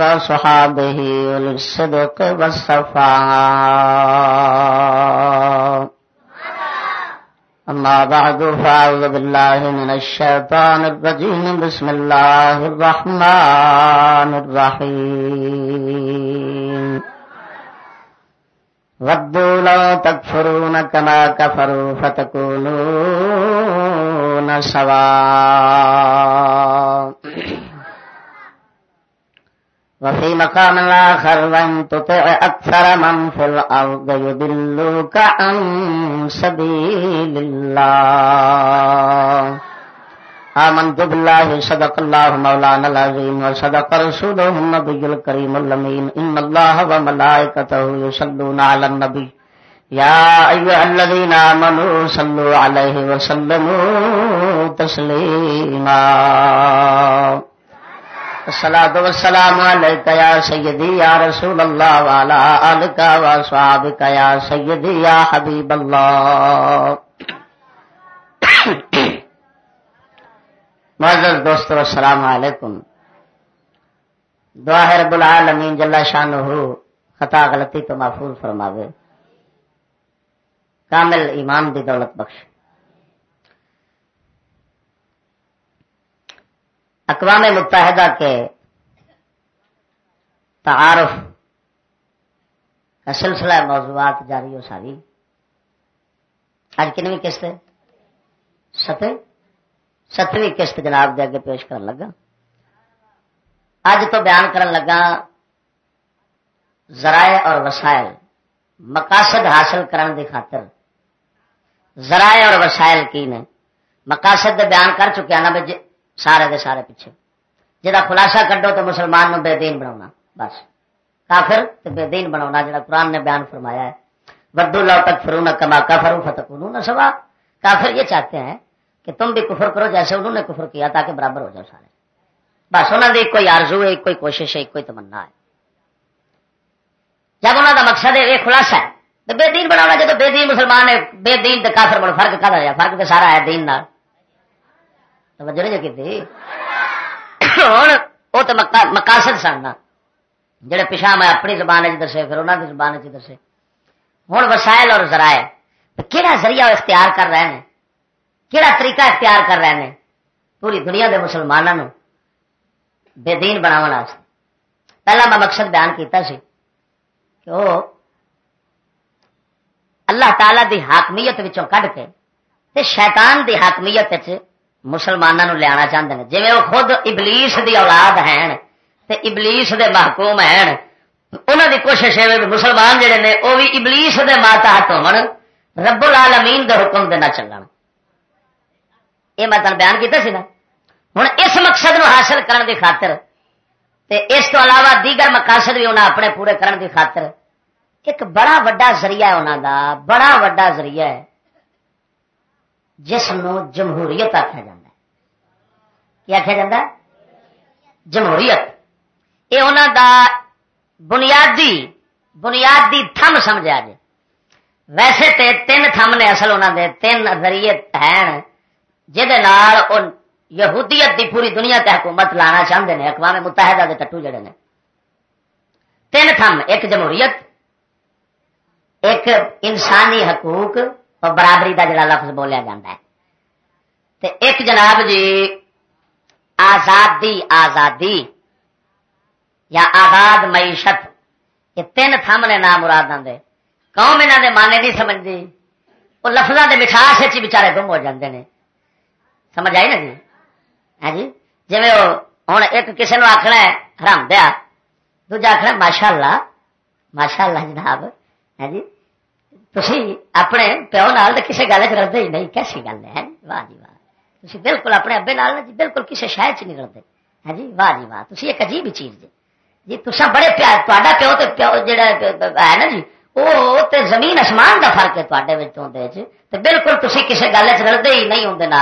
وصحابه للصدق والصفاء. أما بعد، فأعوذ بالله من الشيطان الرجيم. بسم الله الرحمن الرحيم. ودوا لو تكفرون كما كفروا فتكونون سواء. وفي مقام آخر وإن تطع أكثر من في الأرض يدلوك عن سبيل الله. آمنت بالله، صدق الله مولانا العظيم، وصدق رسوله النبي الكريم اللمين إن الله وملائكته يصلون على النبي. يا أيها الذين آمنوا صلوا عليه وسلموا تسليما. الصلاة والسلام عليك يا سيدي يا رسول الله وعلى آلك وصحابك يا سيدي يا حبيب الله. معزز دوستو، السلام علیکم دعا ہے رب العالمین، جل شانہ خطا غلطی تو محفوظ فرماوے. کامل ایمان دی دولت بخش اقوام متحدہ کے تعارف کا سلسلہ موضوعات جاری ہو ساری۔ آج کنویں قسط ہے؟ ستویں؟ ستویں قسط جناب دے اگے پیش کرن لگا۔ اج تو بیان کرن لگا ذرائع اور وسائل، مقاصد حاصل کرن دی خاطر۔ ذرائع اور وسائل کی نے؟ مقاصد بیان کر چکے نا بھائی سارے دے سارے پیچھے۔ جا خلاصہ کڈو تو مسلمان نو بے دین بنا بس۔ کافر تو بے دین بنا جا قرآن نے بیان فرمایا ہے۔ ودو لو تک فرون کما کافر فتح نہ سوا کافر یہ چاہتے ہیں کہ تم بھی کفر کرو جیسے انہوں نے کفر کیا تاکہ برابر ہو جاؤ سارے۔ بس انہوں نے کوئی آرزو ہے، کوئی کوشش ہے، کوئی تمنا ہے۔ جب انہوں کا مقصد ہے، یہ خلاصہ ہے۔ تو بے دین بنا جب بے دین مسلمان ہے، بے دین تو کافر بڑا فرق کر رہا فرق تو سارا ہے دین نال۔ توجہ نہیں کی ہوں وہ تو مقاصد سن جڑے پچھا میں اپنی زبان چ دسے پھر انہوں کی زبان چ دسے ہوں وسائل اور ذرائع کہڑا ذریعہ اختیار کر رہے ہیں کہڑا طریقہ اختیار کر رہے ہیں پوری دنیا کے مسلمانوں بے دین بناو پہلا میں مقصد بیان کیتا سی کہ وہ اللہ تعالی دی حاکمیت کھ کے شیطان دی حاکمیت مسلمانوں لیا چاہتے ہیں جی وہ خود ابلیس دی اولاد ہیں تے ابلیس دے محکوم ہیں انہوں دی کوشش ہے مسلمان جڑے نے وہ بھی ابلیس دے ماتا ہو رب العالمین دے حکم دے نہ چلن یہ میں تین بیان کیتا سی نا ہوں اس مقصد نو حاصل کرن دی خاطر تے اس تو علاوہ دیگر مقاصد بھی انہیں اپنے پورے کرن دی خاطر ایک بڑا وڈا ذریعہ ہے انہوں دا بڑا وڈا ذریعہ ہے جس نو جمہوریت آخیا جا کیا آخیا جا جمہوریت۔ یہ انہوں دا بنیادی بنیادی تھم سمجھا جی ویسے تے تین تھم نے اصل انہوں دے، تین ذریعے ہیں جہد یہودیت دی پوری دنیا تے حکومت لانا چاہتے ہیں اقوام متحدہ دے ٹٹو جڑے نے۔ تین تھم، ایک جمہوریت، ایک انسانی حقوق اور برابری کا جڑا لفظ بولیا جا ہے۔ تے ایک جناب جی آزادی آزادی یا آزاد معیشت، یہ تین تھم نے نام مراد آدھے قوم انہوں نے مانے نہیں سمجھتی وہ لفظوں کے مٹھاس ہی بچارے گم ہو جاتے ہیں سمجھ آئی نا جی؟ ہاں جی؟ جی وہ ہوں ایک کسی نے آخنا ہے، حرام دیا۔ دوجا آخنا ماشاء اللہ ماشاء اللہ جناب۔ ہے جی؟ تھی اپنے پیو نال کسی گل چ رلتے ہی نہیں، کیسی گل ہے؟ ہاں جی؟ واہ جی واہ۔ تھی بالکل اپنے ابے نال جی بالکل کسی شہر چ نہیں رلتے جی واہ جی واہ تھی ایک عجیب چیز جی جی تصا بڑے پیار تا پیو تو پیو جا ہے نا جی وہ تے زمین آسمان کا فرق ہے تے بالکل تھی کسی گل چ رلتے ہی نہیں ہوں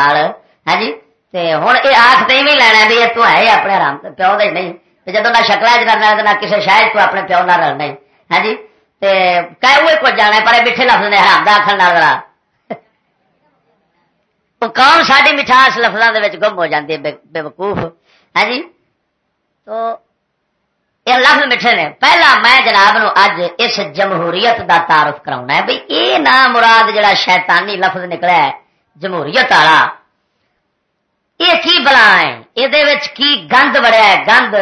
ہاں جی ہوں یہ آخ تو ایویں لینا بھی تو ہے اپنے آرام پیو دے نہیں جدو نہ شکل چ رلنا نہ کسی شہر تو اپنے پیو نہ رلنا ہاں جی کہ وہ کچھ جانا پر میٹھے لفظ نے حرام دا آخر نہ رلا قوم ساری مٹھاس لفظوں کے گم ہو جاتی ہے بے وقوف ہے جی تو یہ لفظ میٹھے نے پہلا میں جناب نو اج اس جمہوریت دا تعارف کراؤنا ہے بھائی یہ نام مراد جڑا شیطانی لفظ نکلا ہے جمہوریت والا یہ کی بلا ہے یہ کی گند بڑا ہے گند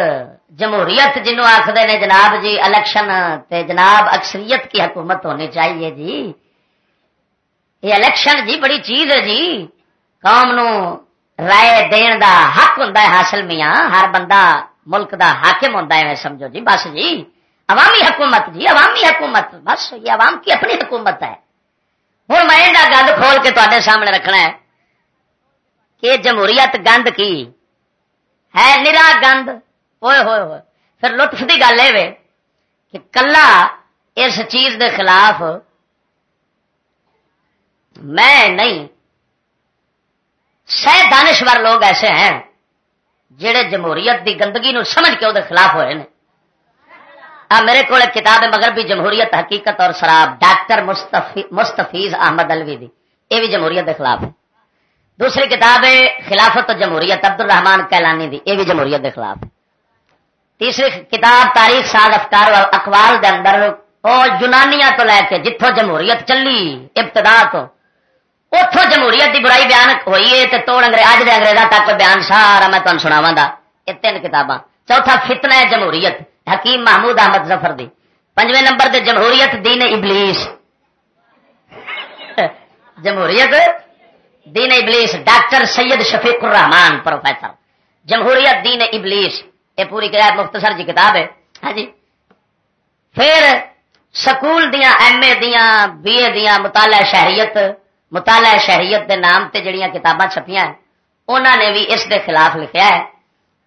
جمہوریت جنوں آخر نے جناب جی الیکشن تے جناب اکثریت کی حکومت ہونی چاہیے جی یہ الیکشن جی بڑی چیز ہے جی قوم نو رائے دین دا حق ہوں حاصل میاں۔ ہر بندہ ملک دا حاکم ہوں میں سمجھو جی۔ بس جی عوامی حکومت جی عوامی حکومت۔ بس یہ عوام کی اپنی حکومت ہے۔ ہوں میں گند کھول کے تے سامنے رکھنا ہے کہ جمہوریت گند کی؟ ہے نرا گند؟ ہوئے ہوئے ہوئے۔ پھر لطف کی گل یہ کہ کلا اس چیز دے خلاف میں نہیں سہ دانشور لوگ ایسے ہیں جہے جمہوریت دی گندگی نو سمجھ کے وہ خلاف ہوئے ہیں آ، میرے کو کتاب ہے مغربی جمہوریت، حقیقت اور شراب، ڈاکٹر مستفیز احمد الوی دی۔ یہ بھی جمہوریت کے خلاف ہے۔ دوسری کتاب ہے خلافت جمہوریت عبد الرحمان کیلانی دی۔ یہ بھی جمہوریت کے خلاف ہے۔ تیسری کتاب تاریخ ساز افکار اخبار دے اندر، اور یونانیا تو لے کے جتوں جمہوریت چلی، ابتدا تو اتوں جمہوریت کی برائی بیان ہوئی ہے توڑ اج دے انگریزا تک بیان سارا میں تمہیں سناوا یہ تین کتاباں چوتھا فتنا ہے جمہوریت حکیم محمود احمد ظفر دی پنجویں نمبر دے جمہوریت دین ابلیس جمہوریت دین ابلیس ڈاکٹر سید شفیق الرحمان پروفیسر جمہوریت دین ابلیس یہ پوری کتاب مختصر جی کتاب ہے ہاں جی پھر سکول دیا ایم اے دیا بی اے دیا مطالعہ شہریت مطالعہ شہریت دے نام تے جڑیاں کتاباں چھپیاں ہیں انہوں نے بھی اس دے خلاف لکھیا ہے۔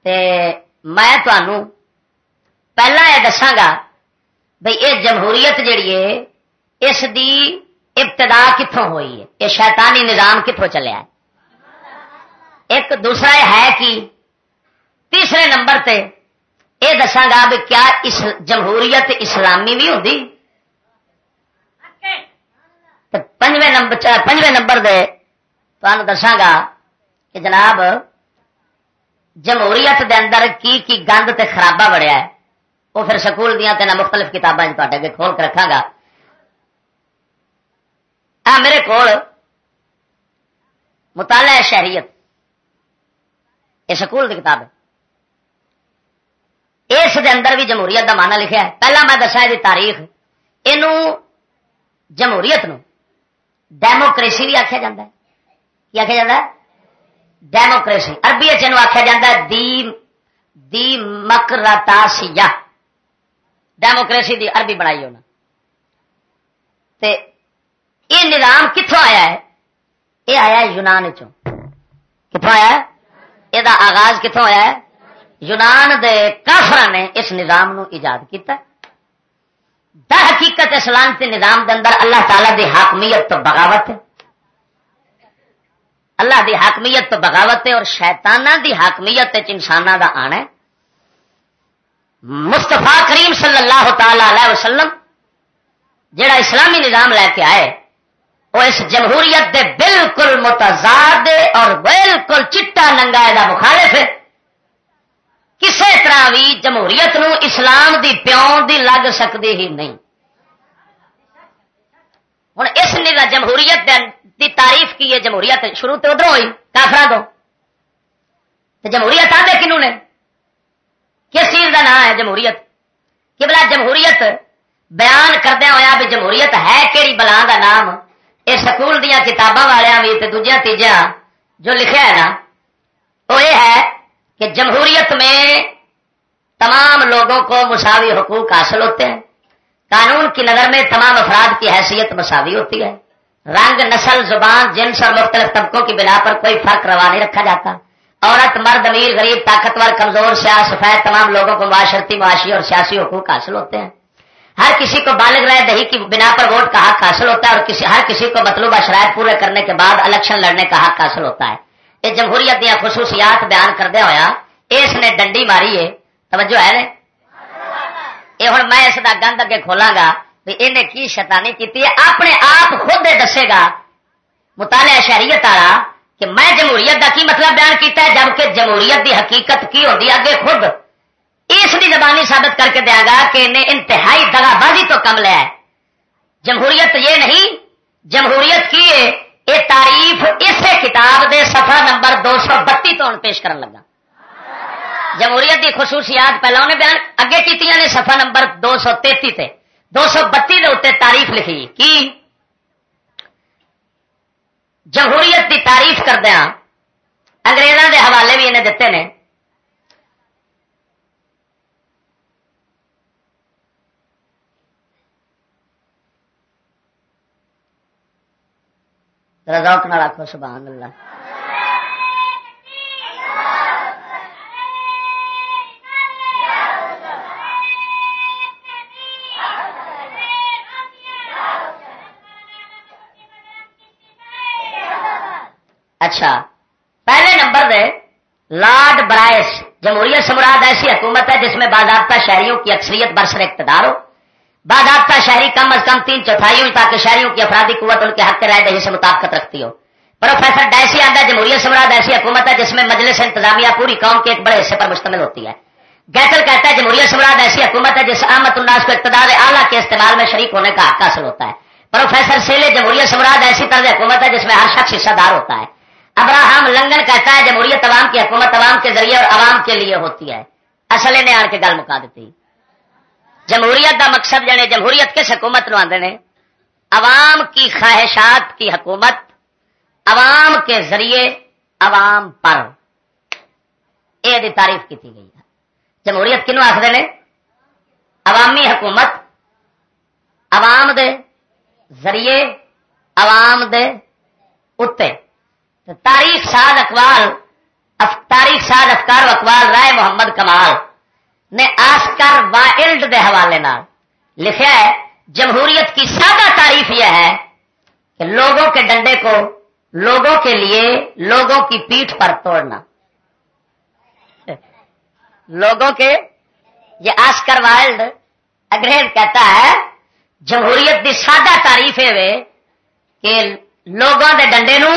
تے میں تمہوں پہلا یہ دساگا بھائی یہ جمہوریت جیڑی ہے، اس دی ابتدا کتوں ہوئی ہے؟ یہ شیطانی نظام کتوں چلیا ہے ایک دوسرا ہے کہ تیسرے نمبر تے یہ دساگا بھی کیا اس جمہوریت اسلامی بھی ہوتی پنجویں نمبر پنجویں نمبر دے تو دساگا کہ جناب جمہوریت دے اندر کی کی گند تے خرابہ بڑھیا ہے۔ وہ پھر سکول دیا تین مختلف کتابیں تے کھول کے رکھا گا آ، میرے کو مطالعہ شہریت، یہ سکول کی کتاب ہے۔ اس دے اندر بھی جمہوریت کا مانا لکھا ہے۔ پہلا میں دسا یہ تاریخ یہ جمہوریت نو ڈیموکریسی بھی آخیا جا کی آخیا جا ڈیموکریسی اربی چین آخیا جا دی مکرتا ڈیموکریسی دی عربی بنائی ہونا تے یہ نظام کتوں آیا ہے؟ یہ آیا یونان کتوں آیا یہ آغاز کتوں آیا ہے؟ یونان دے کافر نے اس نظام نو ایجاد کیتا دا حقیقت اسلامتی نظام دے اندر اللہ تعالی دی حاکمیت تو بغاوت ہے۔ اللہ دی حاکمیت تو بغاوت ہے اور شیطانہ دی حاکمیت انسان دا آنا ہے۔ مستفا کریم صلی اللہ تعالی علیہ وسلم جڑا اسلامی نظام لے کے آئے، وہ اس جمہوریت دے بالکل متضاد اور بالکل چٹا ننگا مخالف ہے۔ کسی طرح بھی جمہوریت نو اسلام دی پیون دی لگ سکتی ہی نہیں۔ ہوں اس نے جمہوریت دی تعریف کی ہے، جمہوریت شروع تو ادھر ہوئی کافر دو جمہوریت آدھے کنو نے؟ کس چیز کا نام ہے جمہوریت؟ کہ بلا جمہوریت بیان کردیا ہوا بھی جمہوریت ہے کہڑی بلا کا نام۔ یہ سکول دیا کتاباں والوں بھی دوجیا تیجا جو لکھا ہے نا وہ یہ ہے کہ جمہوریت میں تمام لوگوں کو مساوی حقوق حاصل ہوتے ہیں۔ قانون کی نظر میں تمام افراد کی حیثیت مساوی ہوتی ہے۔ رنگ، نسل، زبان، جنس اور مختلف طبقوں کی بنا پر کوئی فرق روا نہیں رکھا جاتا۔ عورت، مرد، امیر، غریب، طاقتور، کمزور سیاح سفید، تمام لوگوں کو معاشرتی، معاشی اور سیاسی حقوق حاصل ہوتے ہیں۔ ہر کسی کو بالغ رائے دہی کی بنا پر ووٹ کا حق حاصل ہوتا ہے اور کسی ہر کسی کو مطلوبہ شرائط پورے کرنے کے بعد الیکشن لڑنے کا حق حاصل ہوتا ہے۔ یہ جمہوریت دیا خصوصیات بیان کردیا ہوا اس نے ڈنڈی ماری ہے۔ توجہ ہے نے؟ یہ ہوں میں اس کا گند اگے کھولا گا انہیں کی شیطانی کی اپنے آپ خود دسے گا۔ مطالعہ شہریت والا کہ میں جمہوریت کا کی مطلب بیان کیتا ہے، جبکہ جمہوریت دی حقیقت کی ہوتی اگے خود۔ اس کی زبانی ثابت کر کے دیا گا کہ انہیں انتہائی دگا بازی تو کم لیا ہے جمہوریت یہ نہیں، جمہوریت کی ہے۔ یہ تعریف اسے کتاب دے صفحہ نمبر دو سو بتی تو پیش کرن لگا۔ جمہوریت کی خصوصیات پہلے انہیں بیان اگے کی نے صفحہ نمبر دو سو تیتی تے۔ دو سو بتی کے اتنے تعریف لکھی۔ کی؟ جمہوریت کی تعریف کردیا انگریزوں کے حوالے بھی انہیں دیتے ہیں رزوک نہ رکھو سبحان اللہ۔ اچھا پہلے نمبر دے لارڈ برائس، جمہوریت سمراد ایسی حکومت ہے جس میں باضابطہ شہریوں کی اکثریت برسر اقتدار ہو۔ باضابطہ شہری کم از کم تین چوتھائی ہوئی تاکہ شہریوں کی افرادی قوت ان کے حق کے رائے دہی سے مطابقت رکھتی ہو۔ پروفیسر ڈیسی آدھا جمہوریت سمراد ایسی حکومت ہے، جس میں مجلس انتظامیہ پوری قوم کے ایک بڑے حصے پر مشتمل ہوتی ہے۔ گیٹل کہتا ہے جمہوریت سمراد ایسی حکومت ہے، جس احمد الناس کو اقتدار اعلیٰ کے استعمال میں شریک ہونے کا حق حاصل ہوتا ہے۔ پروفیسر سیلے جمہوریت سمراد ایسی طرز حکومت ہے، جس میں ہر شخص حصہ دار ہوتا ہے۔ ابراہم لنگن کہتا ہے جمہوریت عوام کی حکومت عوام کے ذریعے اور عوام کے لیے ہوتی ہے۔ اصل نے آن کے گل مکا دیتی۔ جمہوریت کا مقصد جانے جمہوریت کس حکومت نو آدھے عوام کی خواہشات کی حکومت، عوام کے ذریعے، عوام پر۔ یہ تعریف کی گئی ہے۔ جمہوریت کنو آخر نے؟ عوامی حکومت، عوام دے ذریعے، عوام دے اتے۔ تاریخ ساد اقبال تاریخ ساد افکار اقبال رائے محمد کمال۔ نے آسکر وائلڈ دے حوالے نال لکھا ہے، جمہوریت کی سادہ تعریف یہ ہے کہ لوگوں کے ڈنڈے کو لوگوں کے لیے لوگوں کی پیٹھ پر توڑنا۔ لوگوں کے، یہ آسکر وائلڈ انگریز کہتا ہے، جمہوریت کی سادہ تعریف ہے کہ لوگوں کے ڈنڈے نو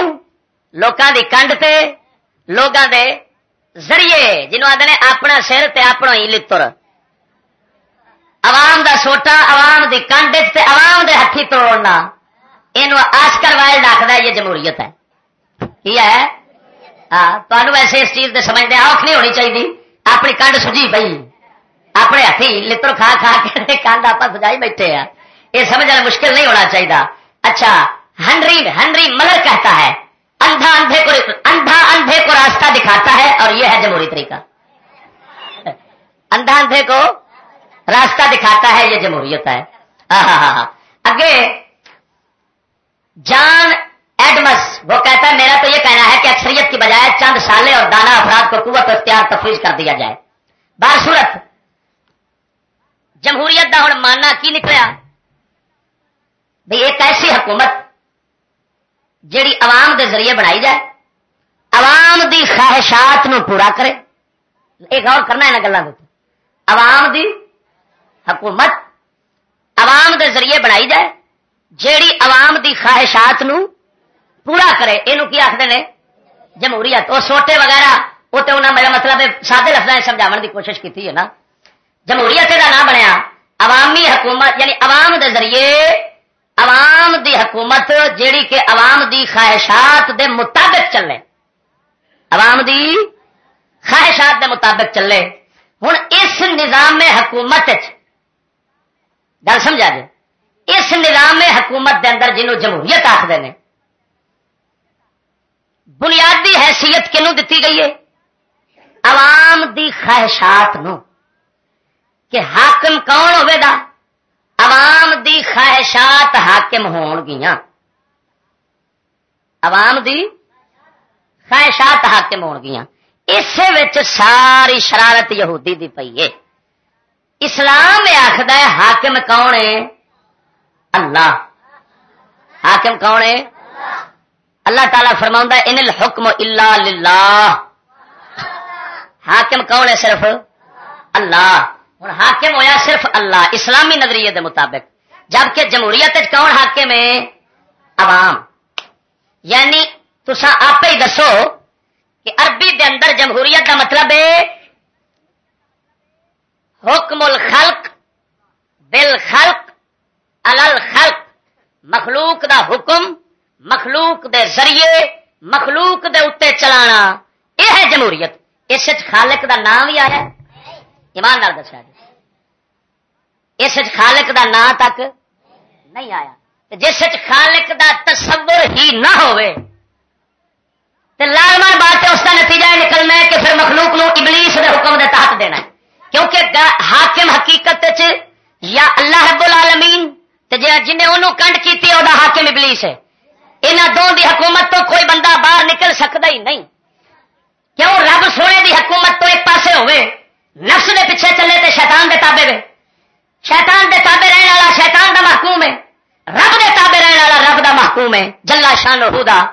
لوکاں دی کنڈ تے، لوگاں دے ذریعے جنہوں آدھے اپنا سر تے اپنا ہی لتر۔ عوام دا سوٹا، عوام دی کنڈ تے عوام دے ہاتھی توڑنا۔ یہ آسکر وائلڈ آخر یہ جمہوریت ہے۔ کی ہے؟ ہاں تمہیں ویسے اس چیز دے سمجھتے آخ نہیں ہونی چاہیے اپنی کنڈ سجی پی اپنے ہاتھی لتر کھا کھا کے کنڈ آپ سجائی بیٹھے ہیں۔ یہ سمجھنا مشکل نہیں ہونا چاہیے اچھا ہنری ہنری ملر کہتا ہے اندھا اندھے کو اندھا اندھے کو راستہ دکھاتا ہے اور طریقہ اندھا اندھے کو راستہ دکھاتا ہے، یہ جمہوریت ہے۔ اگے، جان ایڈمس وہ کہتا ہے، میرا تو یہ کہنا ہے کہ اکثریت کی بجائے چند سالے اور دانا افراد کو قوت اختیار تفریح کر دیا جائے۔ بار صورت جمہوریت کا ہوں ماننا کی نکلیا؟ بھائی ایک ایسی حکومت جیڑی عوام دے ذریعے بنائی جائے۔ عوام دی خواہشات نو پورا کرے۔ ایک اور کرنا ہے نا گلوں عوام دی حکومت عوام دے ذریعے بنائی جائے، جیڑی عوام دی خواہشات نو پورا کرے۔ یہ آخر نے؟ جمہوریت۔ وہ سوٹے وغیرہ وہ تو انہیں میرا مطلب سادے لفظ سمجھا کی کوشش کی ہے نا۔ جمہوریت کا نام بنیا، عوامی حکومت یعنی عوام دے ذریعے عوام دی حکومت جیڑی کہ عوام دی خواہشات دے مطابق چلے۔ عوام دی خواہشات دے مطابق چلے۔ ہوں اس نظام حکومت گل سمجھا جی؟ اس نظام حکومت دے اندر جنہوں جمہوریت آخر نے، بنیادی حیثیت کنو دیتی گئی ہے؟ عوام دی خواہشات نو۔ کہ حاکم کون ہوئے گا؟ عوام دی خواہشات حاکم ہون گیا عوام دی خواہشات حاکم ہون گیا۔ اس ساری شرارت یہودی دی پئی ہے۔ اسلام آخد ہے، حاکم کون ہے؟ اللہ۔ حاکم کون ہے؟ اللہ تعالیٰ فرما ان الحکم اللہ للہ۔ حاکم کون ہے صرف؟ اللہ۔ ہوں حاکم ہویا صرف اللہ، اسلامی نظریے دے مطابق۔ جبکہ جمہوریت کون حاکم ہے؟ عوام۔ یعنی تسا آپ ہی دسو کہ عربی دے اندر جمہوریت کا مطلب ہے حکم الخلق بالخلق الخلق. مخلوق دا حکم، مخلوق دے ذریعے، مخلوق دے اتنے چلانا۔ یہ ہے جمہوریت۔ اس خالق دا نام بھی آیا ایماندار دسیا جی۔ اس خالق دا نام تک نہیں آیا۔ جس خالق دا تصور ہی نہ ہوئے لالمان بات ہے اس کا نتیجہ نکلنا ہے کہ پھر مخلوق نو ابلیس دے حکم دے تحت دینا ہے۔ کیونکہ حاکم حقیقت یا اللہ رب العالمین تے جنہیں انہوں کنڈ کی حاکم ابلیس ہے۔ یہاں دو دی حکومت تو کوئی بندہ باہر نکل سکتا ہی نہیں۔ کیوں؟ رب سونے دی حکومت تو ایک پاسے ہوئے۔ نفس دے پیچھے چلے تے شیطان دے تابے وے۔ شیطان دے تابے رہنے والا شیطان دا محکوم ہے۔ رب دے تابے رہنے والا رب دا محکوم ہے۔ جلا شان ہوا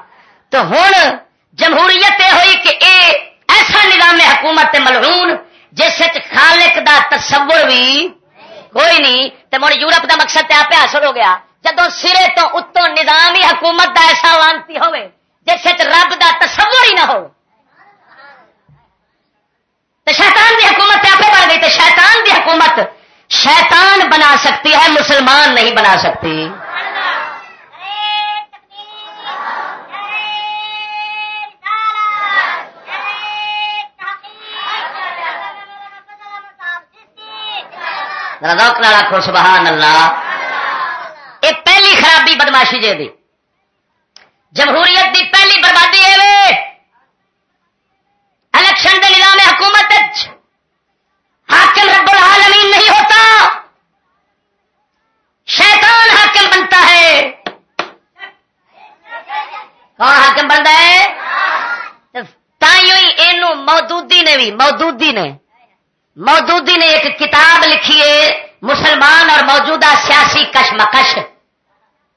تو ہوں جمہوریت یہ ہوئی کہ اے ایسا نظام حکومت ملعون جس خالق دا تصور بھی کوئی نہیں تو مڑ یورپ دا مقصد تے آپ حاصل ہو گیا۔ جدو سرے تو اتوں نظام ہی حکومت دا ایسا لانتی ہوئے جس رب دا تصور ہی نہ ہو۔ تو شیطان دی حکومت آپ بن گئی تو شیطان دی حکومت شیطان بنا سکتی ہے، مسلمان نہیں بنا سکتی۔ روک لالا کھو سبحان اللہ۔ یہ پہلی خرابی بدماشی جے دی۔ جمہوریت دی پہلی بربادی ہے الیکشن دے نظام حکومت حاکم رب العالمین نہیں ہوتا۔ شیطان حاکم بنتا ہے۔ کون حاکم بنتا ہے؟ تھی مودودی نے بھی، مودودی نے۔ مودودی نے ایک کتاب لکھی ہے، مسلمان اور موجودہ سیاسی کشمکش۔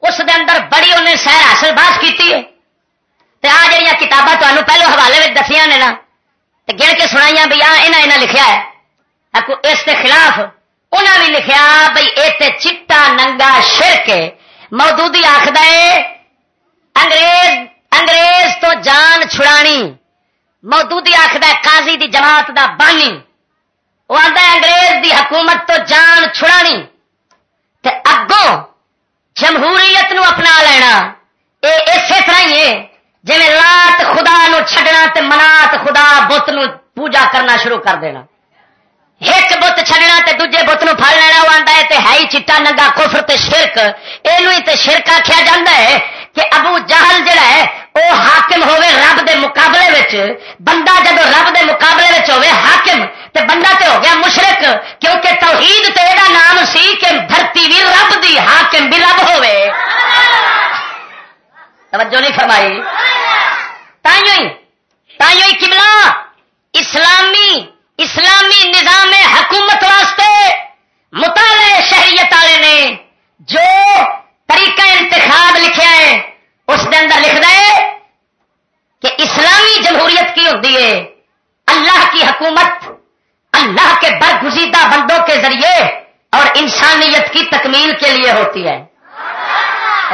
اس دے اندر بڑی انہیں سیر حاصل باز کی آ جڑی کتاباں تمہیں پہلو حوالے میں دسیا نے نا گن کے سنائی بھائی آنا لکھا ہے۔ اس کے خلاف انہوں نے لکھا بھائی یہ چٹا ننگا شرک مودودی آخد انگریز انگریز تو جان چھڑانی۔ مودودی آخد قاضی دی جماعت دا بانی۔ وہ آتا انگریز دی حکومت تو جان چھڑانی تے اگوں جمہوریت نو اپنا لینا۔ اے اسی طرح ہی ہے۔ جی لات خدا نو چھڈنا تے منات خدا بت نو پوجا کرنا شروع کر دینا۔ ایک بت چھڈنا تے دوجے بت نو پھڑ لینا، وہ آتا ہے تے ہے ہی چٹا، ننگا کفر تے شرک۔ یہ تے شرک آخیا جا ہے کہ ابو جہل جڑا ہے وہ حاکم ہوے رب دے مقابلے وچ۔ بندہ جب رب دے مقابلے وچ ہوے حاکم تے بندہ تے ہو گیا مشرق کیونکہ توحید تے دا نام سی کہ دھرتی بھی رب دی، حاکم بھی رب ہوے توجہ نہیں فرمائی؟ تائیوں ہی تائیوں ہی کملا اسلامی اسلامی نظام حکومت واسطے مطالعے شہریت والے نے جو طریقہ انتخاب لکھا ہے، اس کے اندر لکھ دے کہ اسلامی جمہوریت کی ہوتی ہے، اللہ کی حکومت اللہ کے برگزیدہ بندوں کے ذریعے اور انسانیت کی تکمیل کے لیے ہوتی ہے۔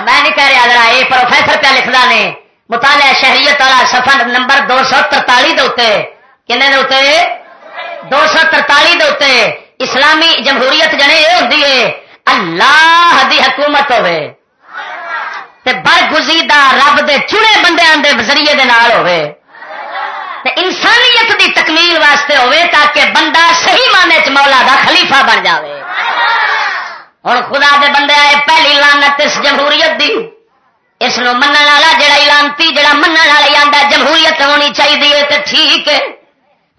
میں نہیں کہہ رہا ذرا، یہ پروفیسر پہ لکھنا نے، مطالعہ شہریت والا سفر نمبر دو سو ترتالی دے کن دو سو ترتالی دے اسلامی جمہوریت جنے یہ ہوتی ہے، اللہ دی حکومت ہوے برگزیدہ رب دے چنے بندیاں دے ذریعے دے نال ہوئے انسانیت دی تکمیل واسطے ہوئے تاکہ بندہ صحیح مانے چ مولا دا خلیفہ بن جاوے۔ ہوں خدا دے بندے آئے، پہلی لانت اس جمہوریت دی۔ اس من والا جڑا لانتی جڑا من والا آتا جمہوریت ہونی چاہیے تو ٹھیک ہے۔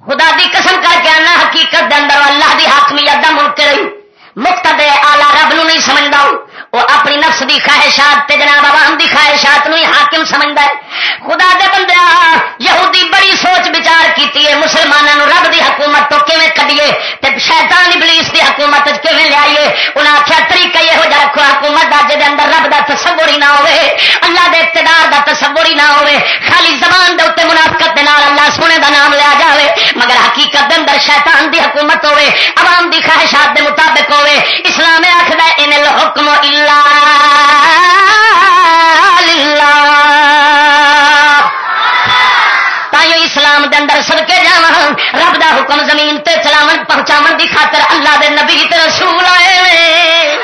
خدا دی قسم کر کے آنا، حقیقت دے اندر اللہ دی حاکمیت دا منکر مفت دے آلہ رب نو نہیں سمجھتا وہ اپنی نفس دی خواہشات تے جناب عوام دی خواہشات نو حاکم سمجھتا ہے۔ خدا دے بندے یہودی بڑی سوچ بچار کیتی ہے مسلمانوں رب دی حکومت تو کیویں کڈیے تے شیطان ابلیس کی حکومت کیون لیا انہیں آخیا طریقہ یہ جا رکھو، حکومت کا جی اندر رب کا تصور ہی نہ ہوے اللہ دے اقتدار کا تصور ہی نہ ہوے خالی زبان دے اتنے منافقت دے نال اللہ سونے دا نام لیا جاوے، مگر حقیقت دے اندر شیطان دی حکومت ہوے عوام دی خواہشات دے چلاو پہنچاو دی خاطر اللہ دے نبی تے رسول آئے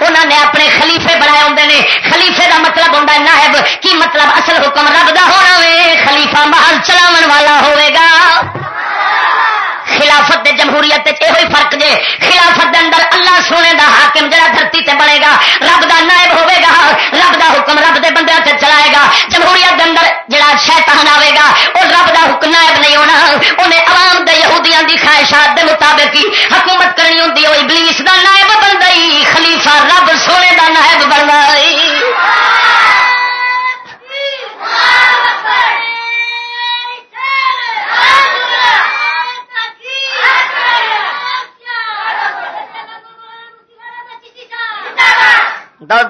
انہوں نے اپنے خلیفے بنائے ہوں نے۔ خلیفے دا مطلب ہوتا ہے نائب، کی مطلب اصل حکم رب دا ہونا وے خلیفہ محل چلاو والا ہوئے گا۔ خلافت دے جمہوریت یہ فرق جے۔ خلافت دے اندر اللہ سونے دا حاکم جڑا دھرتی تے بنے گا۔ رب دا نائب ہوے گا رب دا حکم رب دے بندے تے چلائے گا جمہوریت دے اندر جڑا شیطان آئے گا وہ رب دا حکم نائب نہیں ہونا انہیں عوام دے یہودیاں دی خواہشات دے مطابق ہی حکومت کرنی ہوندی ہوئی ابلیس دا نائب بن گئی خلیفہ رب سونے دا نائب بن گئی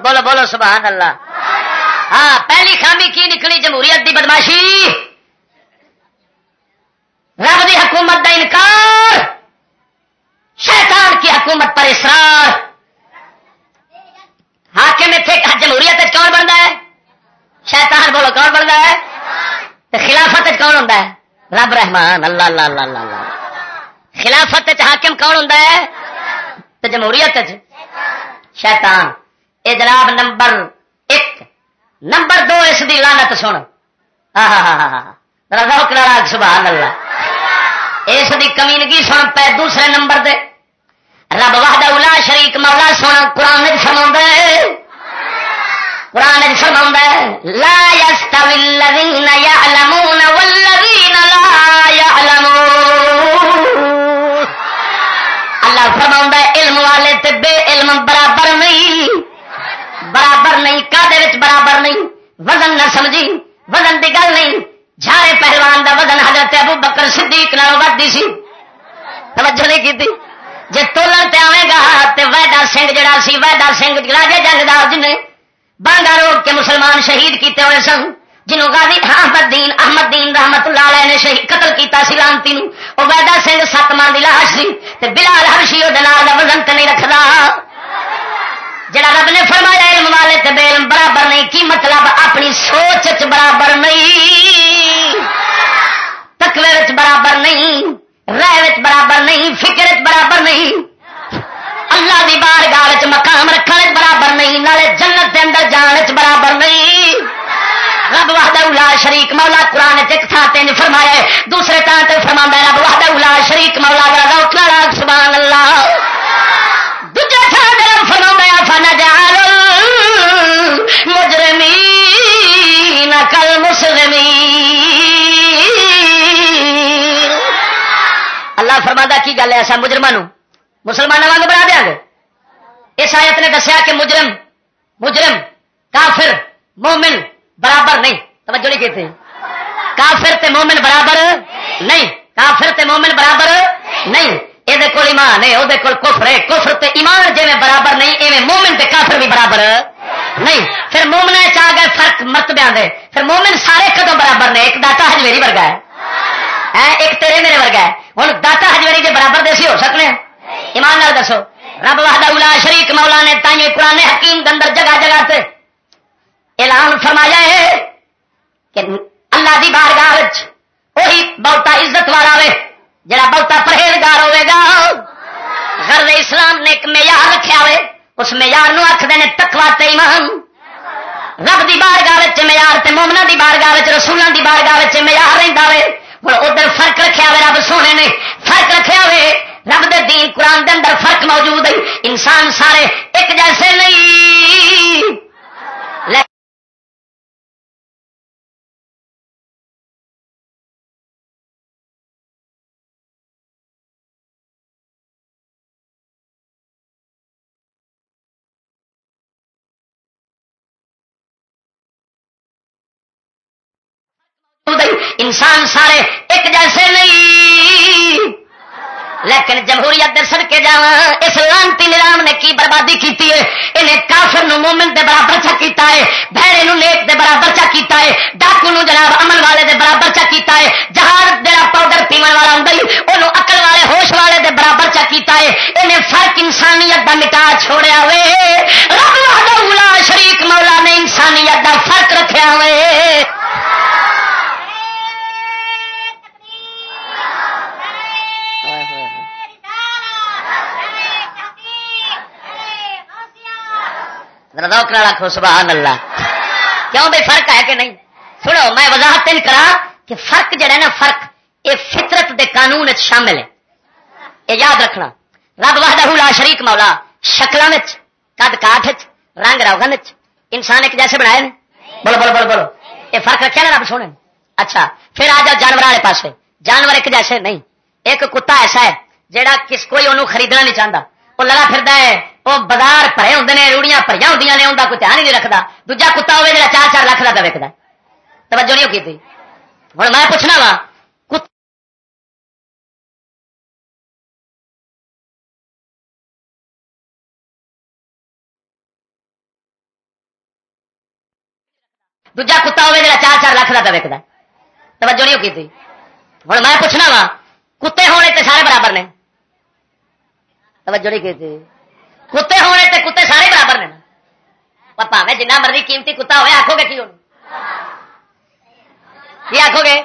بولو بولو، سبحان اللہ۔ ہاں پہلی خامی کی نکلی؟ جمہوریت دی بدماشی۔ رب دی حکومت دا انکار شیطان کی حکومت پر اسرار حاکم اتنے جمہوریت کون بنتا ہے؟ شیطان بولو کون بنتا ہے؟ تو خلافت کون ہوتا ہے؟ رب رحمان اللہ اللہ اللہ اللہ, اللہ. خلافت حاکم کون ہوتا ہے؟ تو جمہوریت شیطان۔ اے جناب نمبر ایک۔ نمبر دو اس کی لانت سن روک سبحان اللہ۔ اس کی کمینگی سن پہ دوسرے نمبر دے۔ رب وحدہ اولا شریک مولا سونا قرآن فرما قرآن فرما لا يستوي الذين يعلمون والذين لا يعلمون اللہ فرما علم والے تے بے علم برابر نہیں۔ برابر نہیں کدے برابر نہیں۔ وزن نہ سمجھی، وزن کی گل نہیں۔ جھارے پہلوان دا وزن حضرت ابو بکر صدیق نال ودی سی۔ توجہ نہیں کی جی تولن تے آئے گا تے ویڈا سنگھ جڑا سی ویڈا سنگھ راجے جنگ دا جن بانگا روک کے مسلمان شہید کیتے ہوئے سن جنہوں غازی احمد دین احمد دین رحمت اللہ علیہ نے شہید قتل کیتا سی لانتی نو او ویڈا سنگھ سات مان دی لاش سی تے بلال ہرشی او دلال دا وزن تے نہیں رکھدا۔ جڑا رب نے فرمایا، علم والے تے بے علم برابر نہیں کی مطلب اپنی سوچ چ برابر نہیں۔ تکوے برابر نہیں رہ برابر نہیں، فکر برابر نہیں۔ اللہ دی بار گاہ مقام رکھنے برابر نہیں، نالے جنت دے اندر جان برابر نہیں۔ رب وحدہ الا شریک، مولا قرآن ایک تھان تین فرمایا دوسرے تھان تے فرما رب وحدہ الا شریک، مولا روکنا سبحان اللہ۔ کی گل ہے ایسا مجرمان مسلمانوں واگ بنا دیا گے؟ اس آیت نے دسیا کہ مجرم مجرم، کافر، مومن برابر نہیں۔ توجہ نہیں کہتے کافر تے مومن برابر نہیں۔ کافر تے مومن برابر نہیں۔ یہ کول ایمان ہے وہ کفر ہے۔ کفر تے ایمان جی برابر نہیں، ایویں مومن تے کافر بھی برابر نہیں۔ پھر مومن چاہ گئے فرق مرتبہ دے۔ پھر مومن سارے کدو برابر نے؟ ایک داتا ہجویری ورگا ہے۔ ہاں، ایک تیرے میرے ورگا ہے۔ ہوں داتا ہجویری کے برابر دیسی ہو سکنے ایمان نال دسو۔ رب وحدہ اولا شریک مولا نے تائیں قرآن حکیم اندر جگہ جگہ تے اعلان فرمایا ہے کہ اللہ دی بارگاہ وہی بہتا عزت والا وے، جڑا بہتا پرہیزگار ہوے گا۔ غرض اسلام نے ایک معیار رکھا ہوئے اس معیار آخر نے تکوا ایمان۔ رب دی بار گاہ معیار تے مومنا دی بار گاہ رسولوں دی بار گاہ معیار رہتا ہے ہوں ادھر فرق رکھا ہوئے رب سونے نے فرق رکھا ہوئے رب دے دین قرآن دے اندر فرق موجود ہے انسان سارے ایک جیسے نہیں انسان سارے ایک جیسے نہیں۔ لیکن جمہوریت دے سڑکے جا اس لانتی نظام نے کی بربادی کی ہے؟ انہیں کافر نو مومن دے برابر چا کیتا ہے بھڑے نو نیک دے برابر چا کیتا ہے، ڈاکو نو جناب امن والے دے برابر چا کیتا ہے جہاز جڑا پاؤڈر پیون والا ہوں انہوں اکل والے، ہوش والے دے برابر چا کیتا ہے۔ انہیں فرق انسانیت دا مٹا چھوڑیا ہوئے۔ رب شریک مولا نے انسانیت دا فرق رکھیا ہوئے۔ رکھو سبحان اللہ۔ کیوں بھائی فرق ہے کہ نہیں؟ سنو میں وضاحت نہیں کرا کہ فرق جڑا ہے نا فرق یہ فطرت دے قانون شامل ہے۔ یہ یاد رکھنا رب وحدہ لا شریک مولا شکل کد کاٹ رنگ روگن انسان ایک جیسے بنائے بولو بولو بولو بولو۔ یہ فرق رکھا نا رب سونے اچھا پھر آ جاؤ جانور والے پاس جانور ایک جیسے نہیں ایک کتا ایسا ہے جہاں کس کوئی انہوں خریدنا نہیں چاہتا وہ لڑا پھر ہے وہ بازار پڑے ہوں نے روڑیاں پڑیا ہوں نے انہیں کوئی دھیان ہی نہیں رکھتا دوجا کتا ہوئے جا چار چار لاکھ کا پہ توجہ نہیں کی ہوں میں پوچھنا وا دوجا کتا ہوئے جا چار چار لاکھ کا پہ توجہ نہیں کی ہوں میں پوچھنا وا کتے ہونے تے سارے برابر نے توجہ نہیں کی کتے ہونے تے کتے سارے برابر نے۔ پپا میں جنہ مرضی قیمتی کتا ہوئے آخو گے کی آخو گے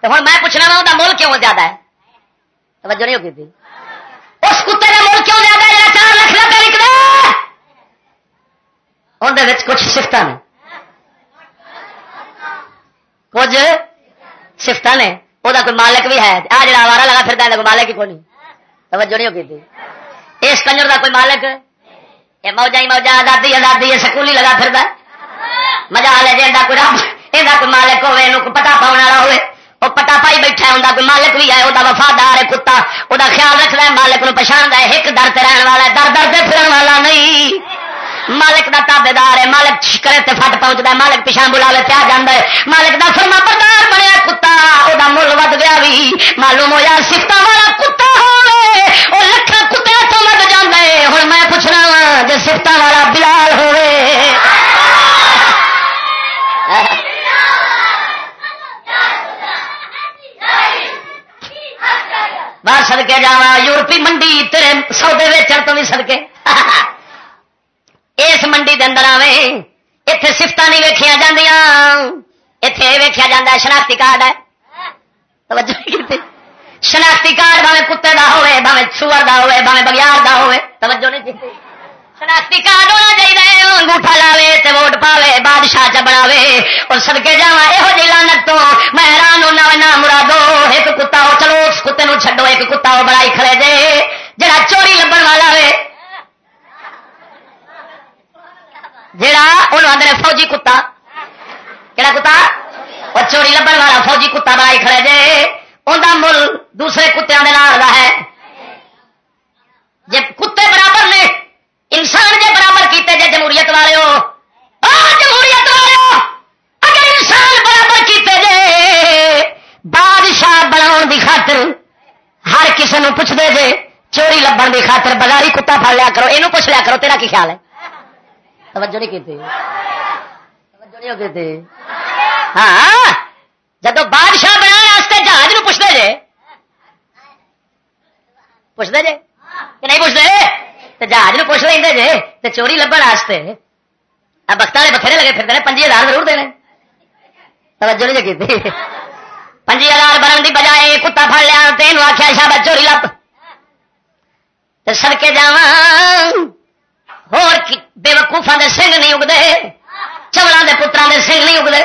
تو ہوں میں پوچھنا وا وہ مول کیوں زیادہ ہے؟ توجہ نہیں ہوگی اس کتے کا مول کیوں زیادہ ہے؟ چار لاکھ روپے نکلے اندر کچھ سفت نے۔ کچھ سفت نے۔ وہ کوئی مالک بھی ہے۔ آ جڑا آوارا لگا پھر کوئی مالک ہی کون توجہ نہیں ہوگی اس کنجر کا کوئی مالک یہ موجا ہی موجا آزادی آزادی سکولی لگا پھر مزہ لے جی کوئی رب یہ کوئی مالک ہوے یہ پٹا پاؤ والا ہوے وہ پٹا پائی بیٹھا ہوں کوئی مالک بھی ہے وہ وفادار ہے کتا وہ خیال رکھتا ہے مالک نو پچھاڑ ہے ایک در سے رہن والا در در سے پھرن والا نہیں مالک دا تابے دار ہے مالک کرے تے فٹ پہنچتا ہے مالک پیچھا بلا لے آ جا ہے مالک دا فرما بردار بنیا کتا وہ مل ود گیا بھی معلوم ہوا سفت والا کتا ہو لکھا کتے ہوں میں پوچھنا وا جی سفت والا بلال ہوئے. باہر سدکے جا یورپی منڈی تیرے سودے ویچن تو بھی سدکے اس منڈی دے اندر آوے اتے سفت نہیں ویکیا اتے ویکیا جا شناختی کارڈ ہے. شناختی کارڈ بھاوے کتے کا ہوے بھاوے سور کا ہوے بھاوے بگیار کا ہوے توجہ نہیں کی شناختی کارڈ ہونا چاہیے انگوٹھا لاوے تے ووٹ پاوے بادشاہ چ بناوے اور سدکے جا یہو جی لانت تو میں حیران ہونا وا مرادو ایک کتا ہو چلو اس کتے نو چڈو ایک کتا ہو بڑائی کھڑے دے جڑا چوری لبن والا وے جڑا انہوں آدھے فوجی کتا کہڑا کتا وہ چوری لبن والا فوجی کتا بنائی کھڑے جے انہیں مل دوسرے کتوں کے نام ہے جی کتے برابر نے انسان جے برابر کیتے جے جمہوریت والے ہو جمہوریت والے ہو اگر انسان برابر کیتے جے بادشاہ بنا دی خاطر ہر کسی نے پوچھتے جے چوری لبن دی خاطر بازاری کتا پڑ لیا کرو یہ پوچھ لیا کرو تیرا کی خیال ہے توجہ نہیں کی توجہ نہیں کی ہاں جب بادشاہ بنا جہاز نو پوچھتے جے پوچھتے جے کہ نہیں پوچھتے جہاز نو پوچھ لیں جے تو چوری لبن واسطے بخت والے بکھرے لگے پھرتے پنجی ہزار ضرور دینے توجہ نہیں کی پنجی ہزار بننے کی بجائے کتا پڑ لیا تین آخیا شاید چوری لب سڑکے جا بے وقوفا دے سنگ نہیں اگتے چولہا دے پترا دے سنگ نہیں اگتے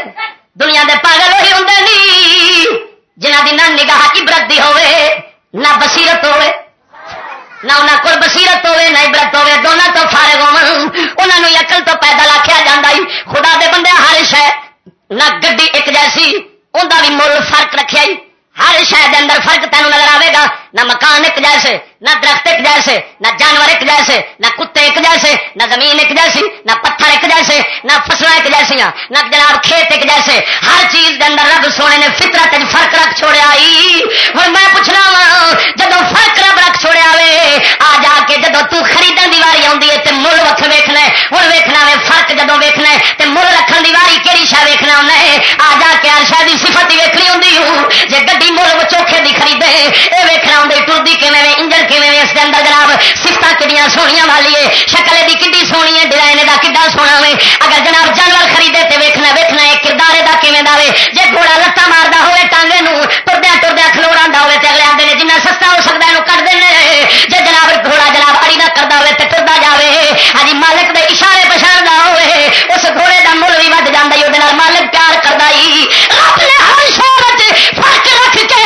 دنیا دے پاگل وہی ہوں جنہ کی نہ نگاہ عبرت دی ہوے نہ بصیرت ہوے نہ انہوں کو بصیرت ہوے نہ عبرت ہوے دونوں تو فارغ ہو عقل تو پیدل آخیا جا خدا دے بندے ہر شہ نہ گڈی ایک جیسی انہیں بھی مل فرق رکھا ہر شہر اندر فرق تینوں نظر آئے گا نہ مکان ایک جیسے، نہ درخت ایک جیسے، نہ جانور ایک جیسے، نہ کتے ایک جیسے، نہ زمین ایک جیسی، نہ پتھر ایک جیسے، نہ فصل ایک جیسے نہ جناب کھیت ایک جیسے۔ ہر چیز کے اندر رب سونے نے فطرت فرق رکھ چھوڑیا ہوں میں پوچھنا وا جب فرق چھوڑیا وے، آ جا کے جدو تریدن کی واری آتی ہے تو مل وقت ویکنا ہوں ویکنا وے فرق جدو ویکنا ہے تو مل رکھن کی واری کہڑی شا ویکنا ہونا ہے؟ آ جا کے ہر شاید سفت ہی ویکنی ہوں جی گی مل چوکھے کی خریدے یہ ویکنا ہوں ٹرتی کھے انجن کھے اس کے اندر جناب سفت کنڈیاں سویا والی ہے شکل کی کنڈی سونی ہے ڈیزائن کا کڈا سونا وے اگر جناب جانور خریدے تے ویکھنا ویکھنا ہے کردار کا دا دے جے گھوڑا لتان ماردا ہوئے ٹانگے ٹردیا ٹردیا کھلوڑا ہوئے تے اگلے آدھے جنہیں سستا ہو سکتا ہے کر دیں جی جناب گھوڑا جناب اڑی نہ کرتا ہوئے تو ٹرتا جائے ہاں مالک کے اشارے پچھاڑا ہوئے اس گھوڑے کا مل بھی ود جانا وہ مالک پیار کرتا ہی اپنے ہر شہر فرق رکھ کے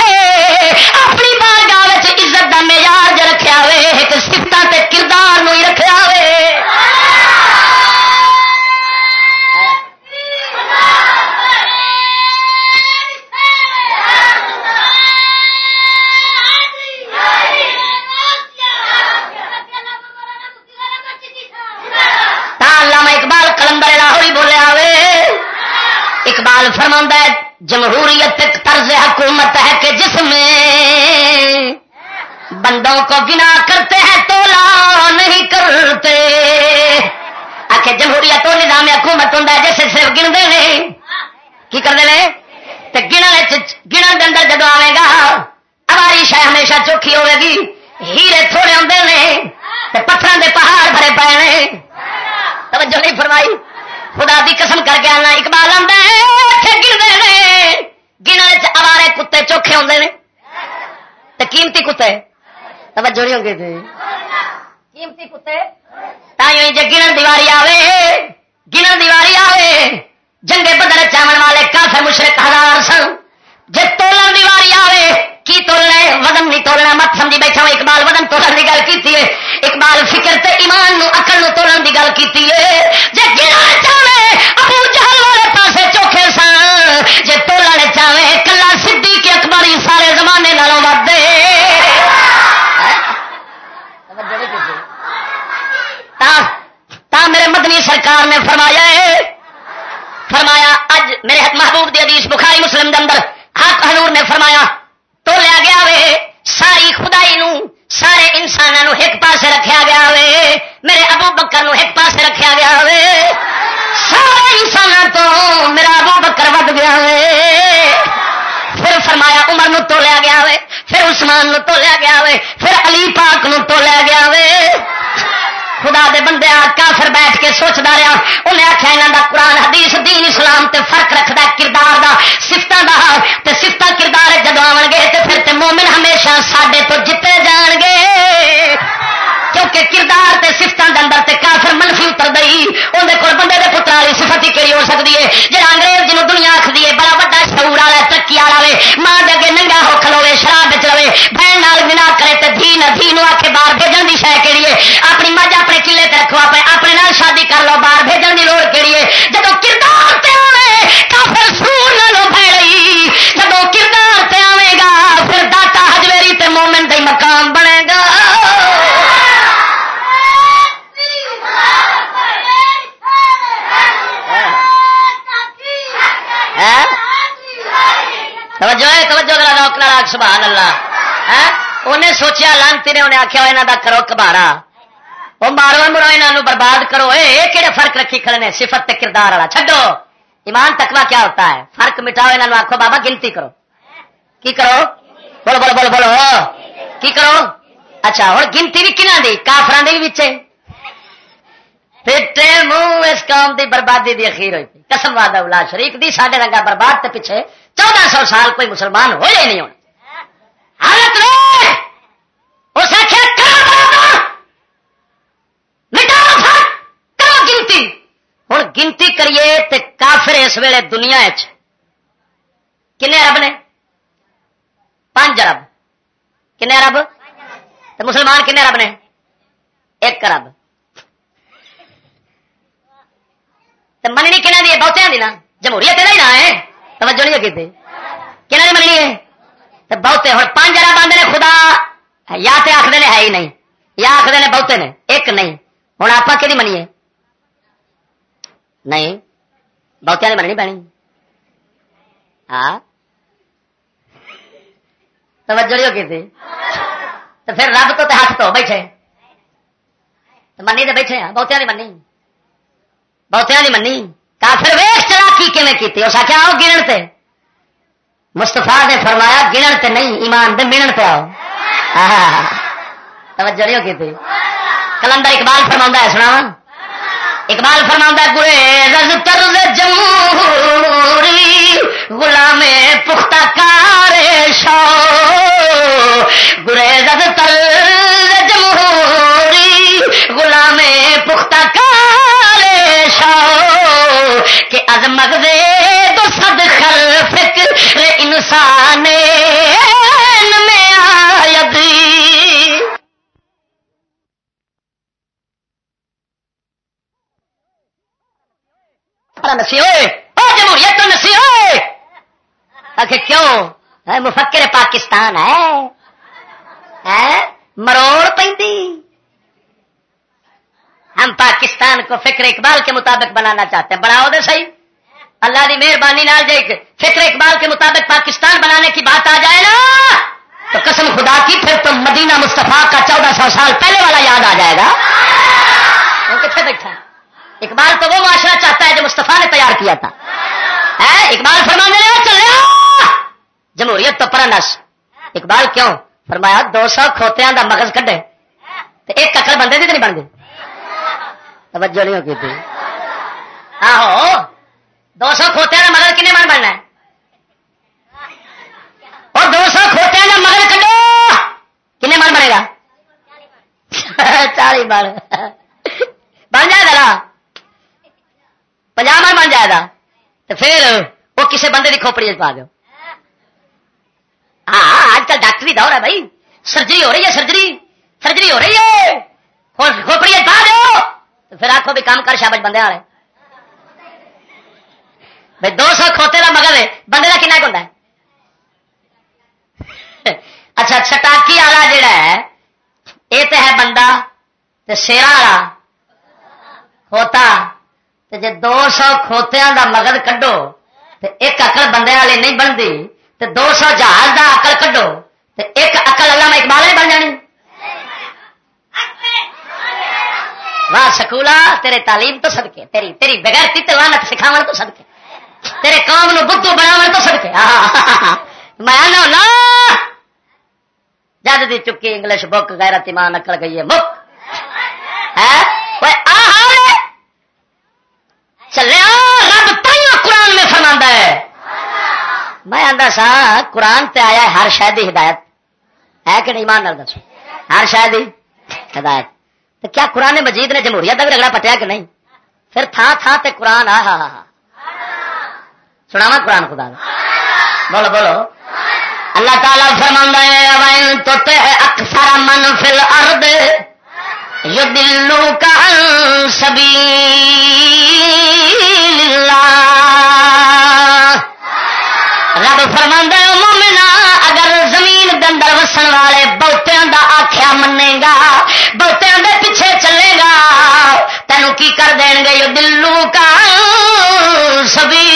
اپنی بارگاہ عزت کا معیار رکھا ہوئے ایک سفت کردار ہی رکھا ہوئے اقبال کلندر لاہور بولیا ہوئے اقبال فرما ہے، جمہوریت طرز حکومت ہے کہ جس میں بندوں کو گنا کرتے ہیں تولا نہیں کرتے۔ آخر جمہوریت تو نظام حکومت ہوں جیسے صرف گنتے ہیں۔ کی کرتے ہیں؟ تو گنا گنا کے اندر جب آئے گا ہماری شہ ہمیشہ چوکھی ہوے گی۔ ہیرے تھوڑے آتے ہیں پتھر کے پہاڑ بھرے پے توجہ نہیں فرمائی۔ خدا دی قسم کر کے آنا اقبال آتا ہے گنتے گن اوارے کتے چوکھے آتے ہیں تو قیمتی کتے۔ توجہ نہیں ہوگی تھی۔ قیمتی کتے۔ تھی جی گن دیواری آئے گن دیواری آئے جنگے بدر چاون والے کافی مشرق ہزار سن۔ جی تولن دیواری آئے کی تولنا ہے؟ وزن نہیں تولنا مت سمجھی بیٹھا ہوں اقبال وزن تولن کی گل کی اقبال فکر تے ایمان نو اکل نو تولن کی گل کی جی گنا مدنی سرکار نے فرمایا ہے، فرمایا اج میرے محبوب دی حدیث بخاری مسلم دے اندر حق حضور نے فرمایا تو لیا گیا وے ساری خدائی نو، سارے انسانوں ایک پاس رکھا گیا وے میرے ابو بکر نو ایک پاس رکھا گیا وے سارے انسان تو میرا ابو بکر ود گیا وے پھر فرمایا، عمر نو تو لیا گیا وے پھر عثمان نو تو لیا گیا وے پھر علی پاک نو تو لیا گیا وے خدا دے بندے کافر بیٹھ کے سوچتا رہا۔ انہیں آخیا یہاں کا قرآن، حدیث، دین، اسلام تے فرق رکھتا کردار دا سفت دا۔ تے سفت کردار جدو آن گے تو پھر تے مومن ہمیشہ سڈے تو جیتے جان گے۔ کیونکہ کردار تے سفتوں کے اندر تے کافر منفی اتر گئی اندر کول بندے دے پتر والی سفت ہی کہڑی ہو سکتی ہے۔ جہاں انگریز جنوب دنیا آخری ہے، بڑا بڑا شعور والا ترقی والا ماں دے اگے ننگا ہو کھلوے، شراب بچ رہے بہن نال بنا کرے تے دھی نہ دھی نو آ کے باہر بھیجن کی شہ کہڑی ہے اپنی مجھ اپنے کلے تے رکھو اپنے اپنے نال شادی کر لو باہر بھیجن کی لوڑ کہڑی ہے جب کردار تے آئے کافر سور نہ بھڑی جب کردار تے آئے گا پھر داتا ہجویری تے مومن دے مقام بنے گا توجہ ہے توجہ کرا روک لا سبحان اللہ انہیں سوچیا لانتی نے انہیں آخیا یہاں کا کرو کبارا وہ مارو مرو یہاں برباد کرو یہ کہڑے فرق رکھی کھڑے نے صفت تے کردار والا چھڈو ایمان تکوا کیا ہوتا ہے فرق مٹاؤ یہاں آخو بابا گنتی کرو کی کرو بولو بولو بولو بولو کی کرو اچھا ہوں گنتی بھی کنہ دی کافران دی بھی پھٹے منہ اس قوم دی بربادی دی اخیر ہوئی تھی قسم وعدہ اولا شریف دی ساڈے رنگا برباد تے پیچھے چودہ سو سال کوئی مسلمان ہو ہی نہیں ہونا حالت میں اس کرو گنتی ہوں گنتی کریے تے کافر اس ویلے دنیا کن ارب نے؟ پانچ ارب کن ارب مسلمان کن ارب نے؟ ایک ارب مننی کنہ دی؟ بہتیا دی نا۔ جمہوریت ہی نہ ہے۔ توجہ نہیں کی کنہ دی مننی ہے؟ بہتے ہوں پانچ ارب آدھے خدا۔ یا تے آخر ہے ہی نہیں۔ یا آخر نے بہتے نے۔ ایک نہیں۔ ہوں آپ کہ منیے نہیں بہتیا نے مننی پینی ہاں توجہ نہیں کی تو پھر رب تو ہاتھ تو بیٹھے منی تو بیٹھے ہیں بہتیا نہیں منی بہتیا نہیں منی کافر ویس چلا کی کی اس آخیا آؤ گنن تے مستفا نے فرمایا گنن تے نہیں ایمان دے منن تے آؤ توجہ نہیں کی کلندر اقبال فرما ہے سنا اقبال فرما گرے رز طرز جمہوری، غلام پختہ کار شو گرے رز طرز جمہوری، غلام پختہ کار شو کہ از مغزے تو صد خر فکر نسی ہوئے۔ جمہوریت تو نسی ہوئے۔ آخر کیوں؟ مفکر پاکستان ہے۔ مروڑ پہ ہم پاکستان کو فکر اقبال کے مطابق بنانا چاہتے ہیں۔ بڑھاؤ دے صحیح۔ اللہ کی مہربانی فکر اقبال کے مطابق پاکستان بنانے کی بات آ جائے نا، تو قسم خدا کی پھر تو مدینہ مصطفیٰ کا چودہ سو سال پہلے والا یاد آ جائے گا۔ کتنے بیٹھا اقبال تو وہ معاشرہ چاہتا ہے جو مستفا نے تیار کیا تھا۔ اقبال فرمانے چلے جمہوریت تو پرنس اقبال کیوں؟ فرمایا، دو سو کھوتیا کا مغز کڈے۔ ایک اکل بندے کی نہیں بن گئی۔ توجہ نہیں ہوگی تھی۔ آہو، دو سو کھوتیا کا مغز کنے من بننا ہے؟ اور دو سو کھوتیا کا مغز کڈو۔ کنے من بنے گا؟ چالی بن۔ بن جائے ذرا۔ گا پنجاب بن جائے گا۔ تو پھر وہ کسی بندے کی کھوپڑی پا دو۔ ہاں،, ہاں آج کل ڈاکٹری دور ہے بھائی۔ سرجری ہو رہی ہے، سرجری۔ سرجری ہو رہی ہے۔ کھوپڑی پا دو۔ تو پھر آخو بھی کام کر شابج بندے والے۔ بھائی، دو سو کھوتے کا مگر بندے کا کن ہوتا ہے۔ اچھا چٹاکی والا جڑا ہے، یہ تو ہے بندہ سیرا والا، کھوتا۔ جی دو سو کھوتیا کا مگر کڈو تو ایک اکل بندے والے نہیں بنتی تو دو سو جہاز کا اکل کڈو تو ایک اکل اللہ میں اقبال بن جانی واہ سکولا تیرے تعلیم تو سدکے تیری تیری بغیر تیوانت سکھاو تو سدکے تیرے قوم نو بدھو بناو تو سدکے میں نا جد دی چکی انگلش بک غیرت ایمان اکل گئی ہے مک ہے چلے رب تائیوں قرآن میں فرما ہے میں آتا سا، قرآن تے آیا ہر شاید ہدایت۔ ہے کہ نہیں؟ مان دس ہر شاید ہدایت۔ تو کیا قرآن مجید نے جمہوریت کا بھی رگڑا پٹیا کہ نہیں؟ پھر تھا تھا تے قرآن، آ، ہا ہا سنا قرآن خدا بولو بولو۔ اللہ تعالیٰ فرما ہے تو اکثر من فل ارد دلو کا سبھی رب فرما مومنا اگر زمین دندر وسن والے بہتوں آخیا منے گا بہتوں پیچھے چلے گا، تینوں کی کر دین گے دلو کا سبھی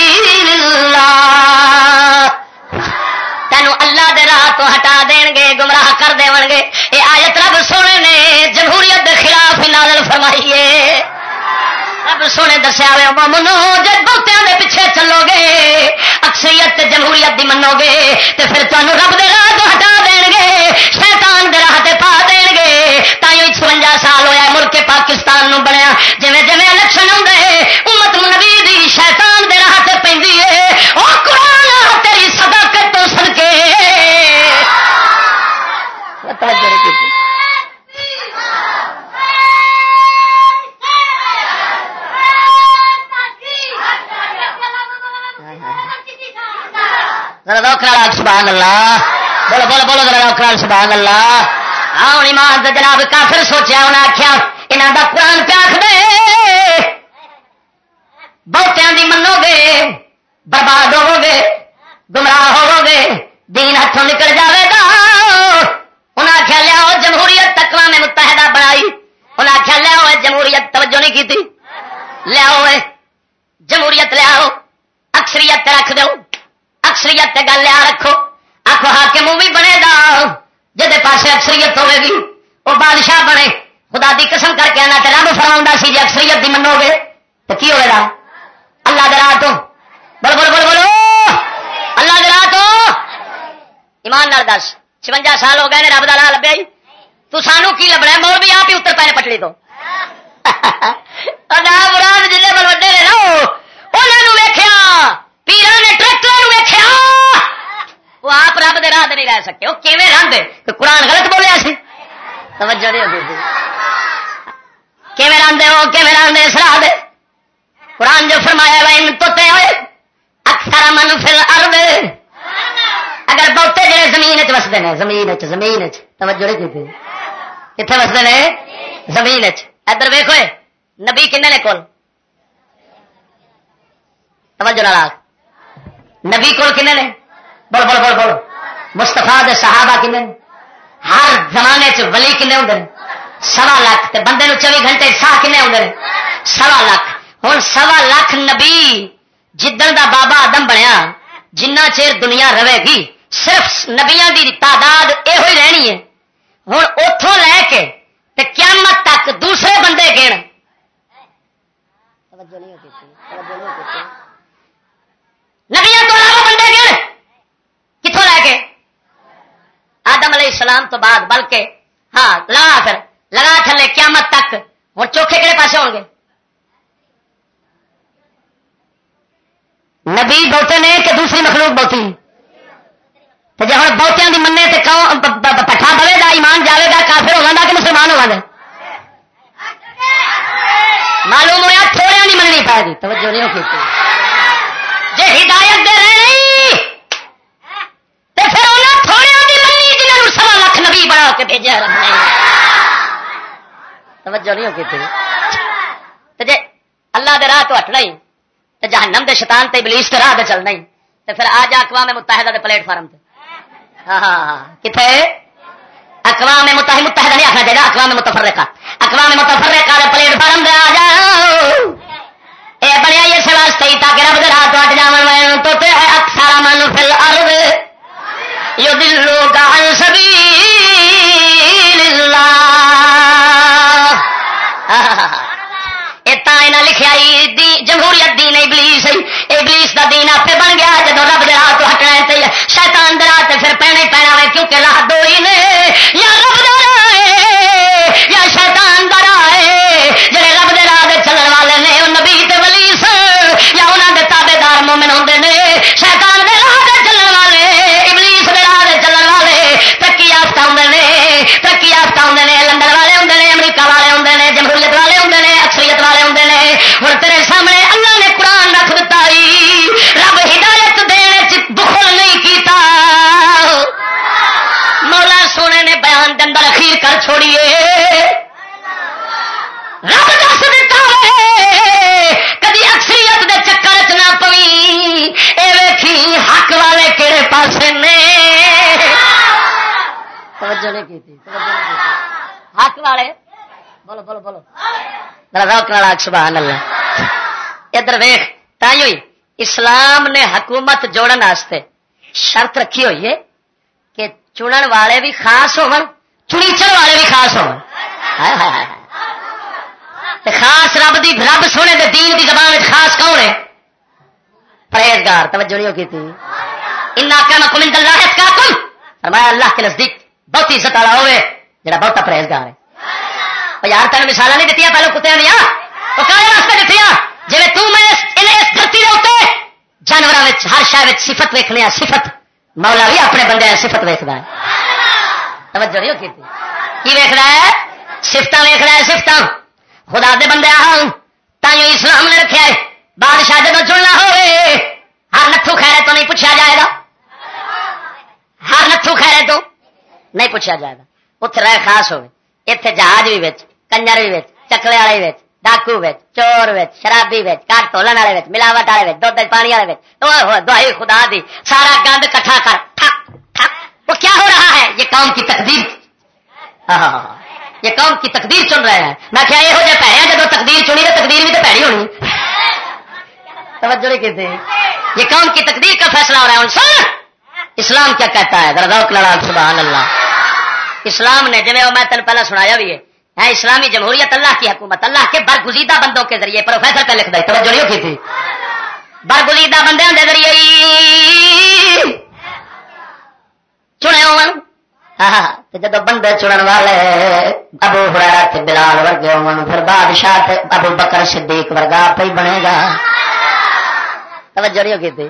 تینوں اللہ دے راہ تو ہٹا دین گے، گمراہ کر دے گے۔ یہ آیت رب سونے نے جمہوریت کے خلاف نازل فرمائیے رب سونے دسیا منو جب بہتوں کے پیچھے چلو گے شخصیت جمہوریت دی منو گے تو پھر تمہیں رب دے راہ تو ہٹا دین گے شیطان دے راہ تے پا دین گے تھی چونجا سال ہوا ملک پاکستان نو بنیا جی جی الیکشن آدھے امت نبی دی شیطان دے راہ تے پہ وہ قرآن تیری صداقت تو سدکے سبحان اللہ بولو بولو بولو ذرا روکڑا سبحان اللہ ہاں ایمان جناب کافر سوچیا انہیں آخیا یہاں کا قرآن پیاکھ دے۔ بہتوں کی منو گے برباد ہوو گے گمراہ ہوو گے دین ہاتھوں نکل جائے گا۔ انہیں آخیا لیا جمہوریت تکوا میں متحدہ بنائی۔ انہیں آخیا لیا جمہوریت توجہ نہیں کی لیا جمہوریت لیا اکثریت رکھ دو۔ اکثریت گل آ رکھو آخو ہاکم بھی بنے گا جہد پاسے اکثریت ہوے گی وہ بادشاہ بنے خدا دی قسم کر کے آنا تو رب فرما سی جی اکثریت دی منو گے تو کی ہوئے گا اللہ درا تو بول بول بول بولو اللہ درا تو ایمان نال دس چونجا سال ہو گئے رب دلال لبیا تو سانو کی لبنا مول بھی آپ ہی اتر پائے پٹڑی تو مراد جن بل وڈے نے نا انہوں ویخیا پیران نے ٹریکٹر ویخیا وہ آپ رب دے راہ نہیں رہ سکتے وہ کیون رنگ قرآن غلط بولیا سی توجہ نہیں ہوتی کیون راندے ہو کیون راندے اس راہ دے قرآن جو فرمایا وہ ان تو ہوئے اکثر من فل ارد اگر بہتے جڑے زمین چ وستے ہیں زمین چ زمین چ توجہ نہیں کی کتنے وستے ہیں زمین چ ادھر ویکو نبی کن نے کول توجہ نال نبی کول کن نے بول بول بول بول مستفا دے صحابہ کن ہر زمانے چ ولی کن ہوں سوا لاکھ تے بندے نو چوبی گھنٹے ساہ کن ہوں سوا لاکھ۔ ہوں سوا لاکھ نبی جدن دا بابا آدم بنیا، جنہ چیر دنیا رہے گی، صرف نبیا دی تعداد یہ رہنی ہے۔ ہوں اتوں لے کے تے قیامت تک دوسرے بندے گن۔ نبیا تو علاوہ بندے گن کتوں لے کے آدم علیہ السلام تو بعد، بلکہ ہاں لگا کر لگا تھلے قیامت تک۔ ہوں چوکھے کہڑے پاسے ہو گے؟ نبی بہتے نے کہ دوسری مخلوق بہتی تو جی ہوں بہتوں کی منے تو پٹھا بلے گا ایمان جائے گا کافر ہوگا کہ مسلمان ہوگا معلوم ہوا تھوڑے نہیں مننی پائے گی۔ توجہ نہیں ہوتی جی ہدایت دے رہے تو پھر انہیں تھوڑے کی مننی جنہوں سوا نبی بنا کے بھیجا رب نے۔ توجہ نہیں ہوگی تھی۔ جی اللہ دے راہ تو ہٹنا ہی تو جہنم دے شیطان تے ابلیس کے راہ دے چلنا ہی تو پھر آ جا اقوام متحدہ دے پلیٹ فارم تے۔ ہاں ہاں, کتنے اقوام متحدہ متحدہ نہیں آخنا چاہیے اقوام متفرقہ۔ اقوام متفرقہ سبحان اللہ. ادھر ویخ تھی اسلام نے حکومت جوڑن واسطے شرط رکھی ہوئی ہے کہ چنن والے بھی خاص ہو چنیچر والے بھی خاص ہو خاص رب دی، رب سونے دے دین دی زبان خاص کون ہے؟ پرہیزگار، توجہ نہیں ہوگی تھی؟ ان کم اللہ کا کم فرمایا اللہ کے نزدیک بہت عزت والا ہوئے، جڑا بہت پرہیزگار ہے۔ یار تین مثال نہیں دیتی پہلے کتیا دیا وہ کہے واسطے دیتی جی تمہیں اس دھرتی کے اتنے جانوروں ہر شہر سفت ویکنے سفت مولا بھی اپنے بندے سفت ویکد ہے توجہ نہیں ہوتی کی ویک ہے سفت ویک ہے سفت خدا دے بندے آؤ تھی اسلام نے رکھا ہے بادشاہ جب چننا ہوئے ہر نتھو خیرے تو نہیں پوچھا جائے گا ہر نتھو خیرے تو نہیں پوچھا جائے گا اتنے رہ خاص ہوئے اتنے جہاز بھی بچ کنجر بھی چکلے والے ڈاکو چور شرابی کٹ تولن والے ملاوٹ والے دھد پانی والے دہائی خدا دی سارا گند کٹھا کر وہ کیا ہو رہا ہے یہ قوم کی تقدیر یہ قوم کی تقدیر چن رہے ہیں میں کیا یہ جہ پیڑے جب تقدیر چنی تو تقدیر بھی تو پیڑی ہونی توجہ نہیں کہتے یہ قوم کی تقدیر کا فیصلہ ہو رہا ہے ان سن اسلام کیا کہتا ہے سبحان اللہ اسلام نے جی میں تین پہلے سنایا بھی ہے ہے اسلامی جمہوریت اللہ کی حکومت، اللہ کے برگزیدہ بندوں کے ذریعے، پروفیسر کا لکھ دے توجہ نہیں کی تھی؟ برگزیدہ بندوں کے ذریعے۔ چنے ہو جب بندے چنن والے، ابو ہرا بلال ورگے ہو پھر بادشاہ ابو بکر صدیق ورگا پہ بنے گا۔ توجہ نہیں کی تھی؟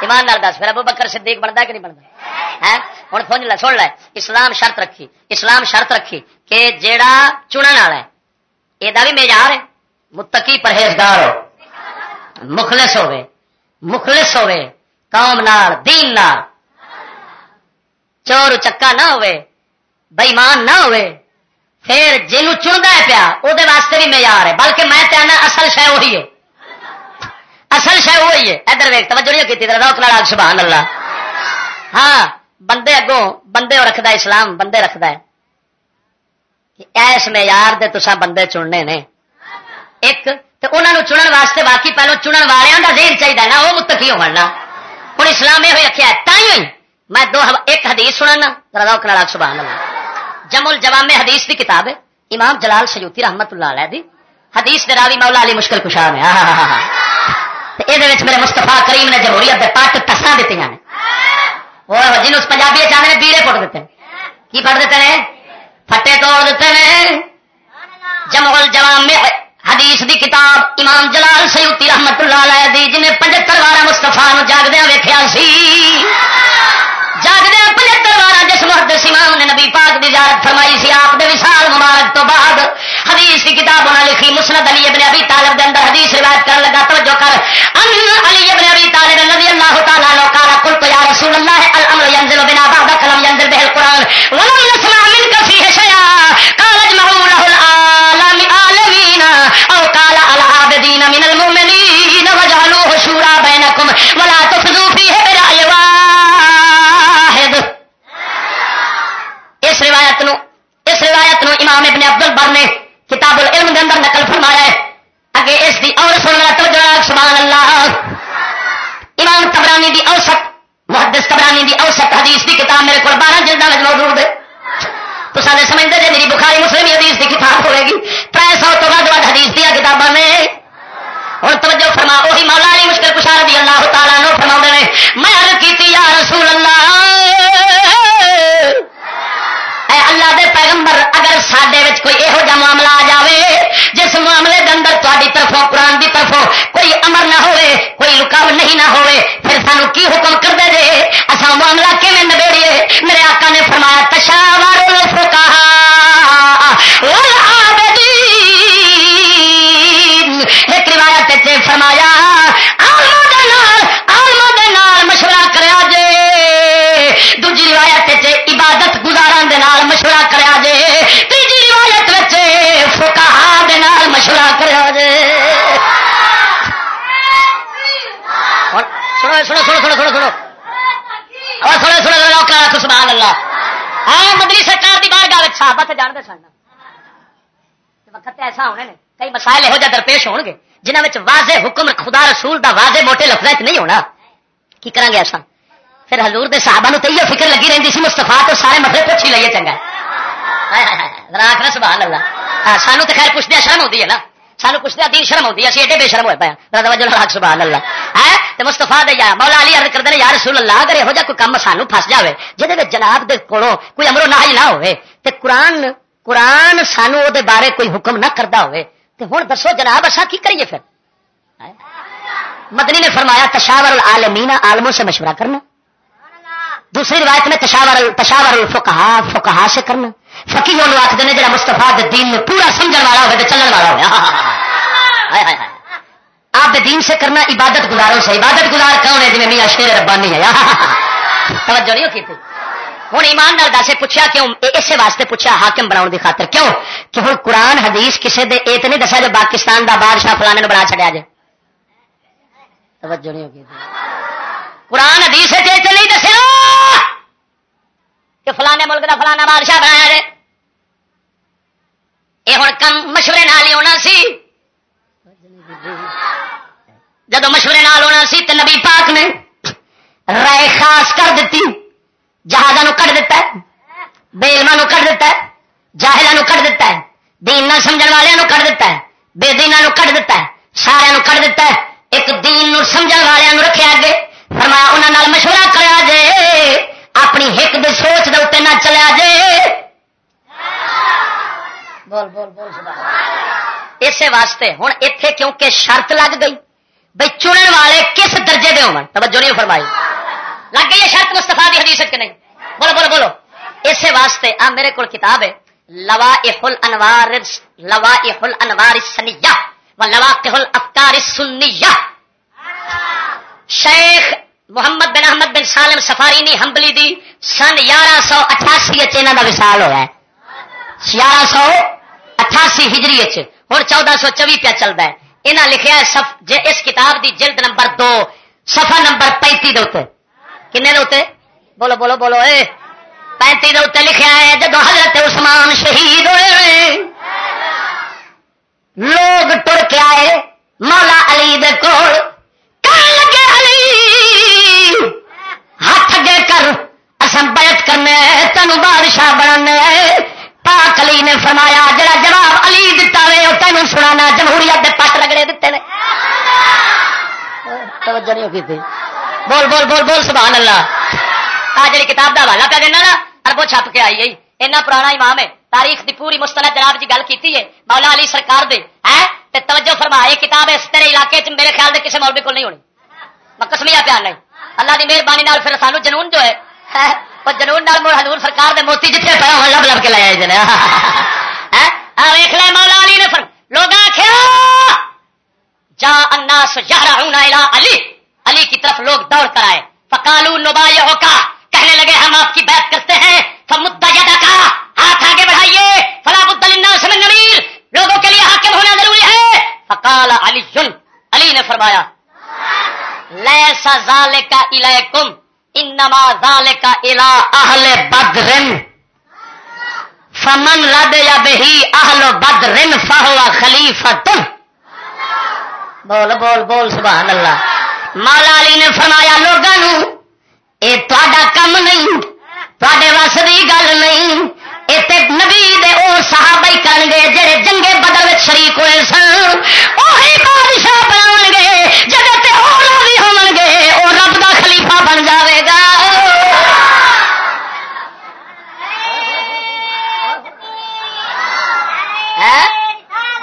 ایماندار دس، پھر ابو بکر صدیق بنتا کہ نہیں بنتا؟ ہے ہوں سمجھ لے سن لے۔ اسلام شرط رکھی۔ اسلام شرط رکھی کہ جیڑا چنن والا ہے یہ بھی معیار ہے۔ متقی پرہیزگار ہو۔ مخلص ہوے مخلص ہوے قوم نال، دین نال۔ چور چکا نہ ہوے بےمان نہ ہوے پھر جنوں چنتا ہے پیا وہ واسطے بھی معیار ہے۔ بلکہ میں کہنا اصل شہ وہی ہے۔ اصل شہ وہی ہے۔ ادھر ویک توجہ نہیں کی روک لڑا سبحان اللہ۔ ہاں۔ بندے اگوں بندے رکھتا اسلام بندے رکھتا ہے ایس معیار دے تسا بندے چننے نے ایک تو انہوں چنن واسطے باقی پہلو چنن والوں کا دین چاہیے نا وہ متقی ہونا ہوں اسلام یہ آخیا تھی میں دو ایک حدیث سننا روک لڑا سبحان اللہ جمل جوام حدیث کی کتاب ہے امام جلال سیوتی رحمت اللہ علیہ دی حدیث دے راوی مولا علی مشکل کشا نے یہ میرے مستفا کریم نے جمہوریت کے پٹ ٹسا دیتی ہیں جن اس پنجابی چاہنے بیڑے پٹ دیتے ہیں کی پڑھ دیتے ہیں پھٹے توڑ دیتے ہیں جمغل جوام میں حدیث دی کتاب امام جلال سیوتی رحمت اللہ علیہ دی جنہیں پچہتر بارہ مستفا جاگدیا ویخیا سی جاگدیا پچہتر بارہ جس محدث امام نے نبی پاک دی زیارت فرمائی سی آپ دے وصال مبارک تو بعد حدیث کی کتاب انہوں لکھی مسند علی ابن ابی طالب دے اندر حدیث روایت کرنے صحابہ وقت ایسا ہونے نے کئی مسائل یہو جہ درپیش ہون گے جنہاں واضح حکم خدا رسول دا واضح موٹے لفظ نہیں ہونا کی کریں گے ایسا پھر حضور دے صحابہ نو تو یہ فکر لگی رہی سی مستفا تو سارے مسئلے پوچھ ہی لئیے چنگا آخر سبحان اللہ سانو تو خیر پوچھتے شرم ہوتی ہے نا سانو پوچھتے دین شرم ہوتی ہے اسی ایڈے بے شرم ہوئے پایا سبحان اللہ ہے تو مستفا دے یا مولا علی ارد کرتے ہیں یار رسول اللہ اگر یہو جہ کوئی کام سانو پس جائے جہد جناب دے کولوں کوئی امرو نہ ہی نہ ہوئے تے قرآن قرآن سانو دے بارے کوئی حکم نہ کرتا ہوئے، تے ہوں دسو جناب اصا کی کریے پھر؟ مدنی نے فرمایا، تشاور العالمین عالموں سے مشورہ کرنا۔ دوسری روایت میں تشاور تشاور الفقہا، فقہا سے کرنا۔ فقی وہ لوگ آخر جا مستفا دین میں پورا سمجھنے والا ہو چلن والا ہو آپ دین سے کرنا عبادت گزاروں سے۔ عبادت گزار کون ہے؟ جی میاں شیر ربانی ہے۔ توجہ نہیں کی ہوں ایماندار دس پوچھا کیوں؟ اسے واسطے پوچھا حاکم بناؤ کی خاطر کیوں؟ کہ ہوں قرآن حدیث کسی دے یہ تو نہیں دسا جو پاکستان دا بادشاہ فلانے نے بنا چڑیا جائے۔ توجہ نہیں ہوگی۔ قرآن حدیث نہیں دسیا کہ فلانے ملک کا فلانا بادشاہ بنایا جائے۔ یہ ہوں کم مشورے نال ہی ہونا سی۔ جب مشورے نال ہونا سی تو نبی پاک نے رائے خاص کر دیتی جہازوں کٹ دیتا ہے بے علما کٹ دیتا ہے جاہلوں کٹ دیتا ہے دین نہ سمجھ والوں کٹ دیتا ہے بے دینا کٹ دیتا ہے سارا کٹ دیتا ہے۔ ایک دین نو سمجھ والوں رکھے گے فرمایا انہوں مشورہ کرا جے اپنی ہک دے سوچ دے اتنے نہ چلیا جے بول بول بول اسی واسطے ہوں اتے کیونکہ شرط لگ گئی بھائی چنن والے کس درجے دے ہون؟ توجہ نہیں فرمائی۔ لگ گئی ہے شرط مستفا کی حدیث کہ نہیں؟ بولو بولو بولو۔ اسی واسطے آ میرے کو کتاب ہے لوا احل انوار لوا احل انوار سنیا و لوا کہل افکار سنیا شیخ محمد بن احمد بن سالم سفاری نی ہمبلی دی سن یارہ سو اٹھاسی یہاں کا وسال ہوا ہے۔ یارہ سو اٹھاسی ہجری ہوں چودہ سو چوی پیا چلتا ہے۔ یہاں لکھا سف جے اس کتاب دی جلد نمبر دو سفا نمبر پینتی دے کنے دے بولو بولو بولو، اے۔ پینتی دے لکھا ہے جب حضرت عثمان شہید ہوئے، لوگ ٹر کے آئے، مولا علی دے کول۔ لگے، علی، ہاتھ اگے کر۔ اصل بیت کرنے تین بادشاہ بننے پاک علی نے فرمایا، جڑا جواب علی دتا وے وہ تینوں سنانا، جمہوریت دے پٹ رگڑے دیتے نے توجہ نہیں کی تھی بول بول بول بول، سبحان اللہ۔ آ جی کتاب کا حوالہ پہ دینا نا اربو چھپ کے آئی اینا پرانا امام ہے۔ تاریخ دی پوری مستند جناب جی گل کی ہے۔ مولا علی سرکار دے۔ ہے تے توجہ فرمائے کتاب اس تیرے علاقے چ میرے خیال دے کسی مولوی کو نہیں ہونی۔ میں کسمیا پیار نہیں اللہ دی مہربانی نال پھر سانو جنون جو ہے وہ جنون نال مڑ حضور سرکار دے موتی جتنے پہ ہو لب لب کے لے آئے جنے۔ ویخ لے مولا علی نے لوگ آخیا جا الناس یہرعون الى علی۔ علی کی طرف لوگ دوڑ کر آئے۔ فقالو نبایعو کہنے لگے ہم آپ کی بات کرتے ہیں، فمدہ یدہ کا، ہاتھ آگے بڑھائیے، فلا بد للناس من نبیر لوگوں کے لیے حاکم ہونا ضروری ہے۔ فقال علی علی نے فرمایا لیسا ذالکا الیکم، انما ذالک الى اہل بدر۔ فمن رد یا بہی اہل بدر، فہو خلیفۃ۔ بول بول بول، سبحان اللہ۔ مولا علی نے فرمایا لوگوں اے تا کم نہیں تے وس کی گل نہیں یہ نبی دے او صحابہ ہی کرن گے جڑے جنگے بدل شریک ہوئے سن وہی بادشاہ بنا گے جگہ تے اور بھی ہون گے وہ رب دا خلیفہ بن جاوے گا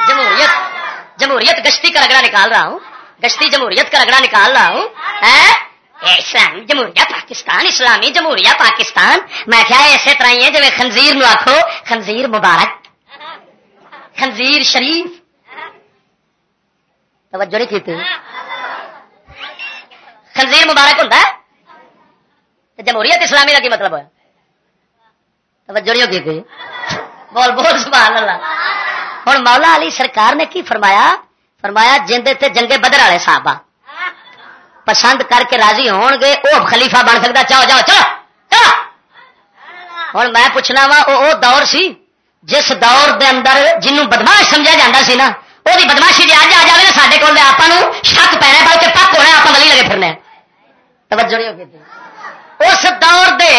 جمہوریت جمہوریت گشتی کا رگڑا نکال رہا ہوں گشتی جمہوریت کا رگڑا نکال رہا ہوں اسلامی جمہوریہ پاکستان، اسلامی جمہوریہ پاکستان۔ میں کیا ایسے طرح ہی ہے جب خنزیر نو آخو خنزیر مبارک۔ خنزیر شریف۔ توجہ نہیں کی خنزیر مبارک ہوتا ہے؟ جمہوریت اسلامی کا کی مطلب ہے؟ توجہ نہیں کی بول بول، سبحان اللہ۔ ہوں مولا علی سرکار نے کی فرمایا؟ فرمایا جنگ تے جنگے بدر والے صاحب پسند کر کے راضی ہون گے وہ خلیفہ بن سکتا چاہو جاؤ چلو چلو ہوں میں پوچھنا وا وہ دور سی۔ جس دور دے اندر جنوں بدماش سمجھا جاتا سی نا وہ بھی بدماشی جی اج آ جائے نا سارے کول آپ شک پینا بلکہ پک ہونا آپ ولی لگے پھرنے۔ توجہ اس دور دے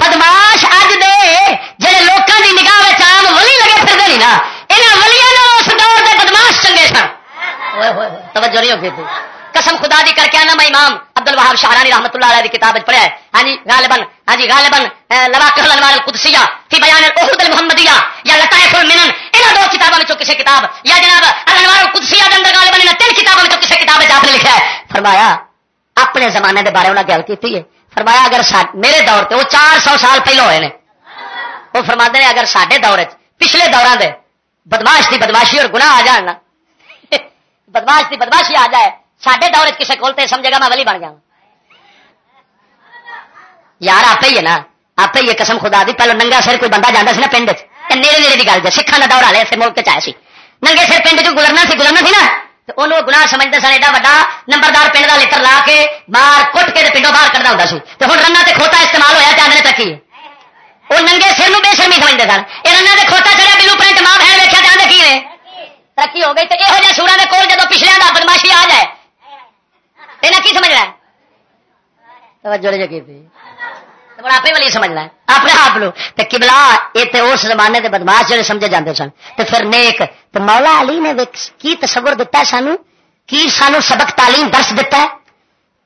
بدماش اج دے جہے لوگوں کی نگاہ آم ولی لگے پھرتے نہیں نا یہاں ولیاں اس دور دے بدماش چنگے سن۔ توجہ نہیں ہوگی قسم خدا دی کر کے آنا میں امام عبد الوہاب شاہرانی رحمت اللہ علیہ کتاب پڑھا ہے۔ ہاں جی غالباً ہاں جی غالباً لواقہ الانوار القدسیہ فی بیان الاحد المحمدیہ یا لطائف المنن، انہاں دو کتابوں میں کسی کتاب، یا جناب الانوار القدسیہ دے اندر غالباً انہاں تین کتابوں میں کسی کتاب میں آپ نے لکھا ہے۔ فرمایا، اپنے زمانے دے بارے انہاں گل کیتی ہے۔ فرمایا، اگر میرے دور تے وہ چار سو سال پہلو ہوئے نے۔ وہ فرما نے، اگر سڈے دور وچ، پچھلے دوران دے، بدماش کی بدماشی اور گناہ آ جان نا۔ بدماش کی بدماشی آ جائے۔ سڈے دور کسی کول سمجھے گا میں ولی بن جا یار آپ ہی ہے نا آپ ہی ہے قسم خدا دی۔ پہلو ننگا سر کوئی بندہ جانا سی نا پنڈ نیڑے نیڑے کی گل جائے سکھان کا دور والے اسے ملک چاہے سی۔ ننگے سر پنڈ چ گزرنا سی گزرنا سی نا۔ انہوں گنا سمجھتے سن، ایڈا وا نمبردار پنڈ کا لکر لا کے باہر کٹ کے پنڈوں باہر کرنا ہوتا سی۔ تو ہوں رنا کھوتا استعمال ہوا چاندنے تکی وہ ننگے سر بے شرمی سمجھتے سن۔ یہ رنا سے کھوتا چڑیا بلو پرنٹ ماں بہن ویکیا چاہتے کی ترقی ہو گئی تو یہو جہ سورا کے کول جب پچھلے کا بدماشی آ جائے کی سمجھ رہا ہے آپ والی سمجھنا ہے اپنے آپ لو یہ اس زمانے بدماش جڑے سمجھے سن پھر نیک مولا علی نے کی تصور دتا ہے سانو کی سانو سبق تعلیم درس دیتا ہے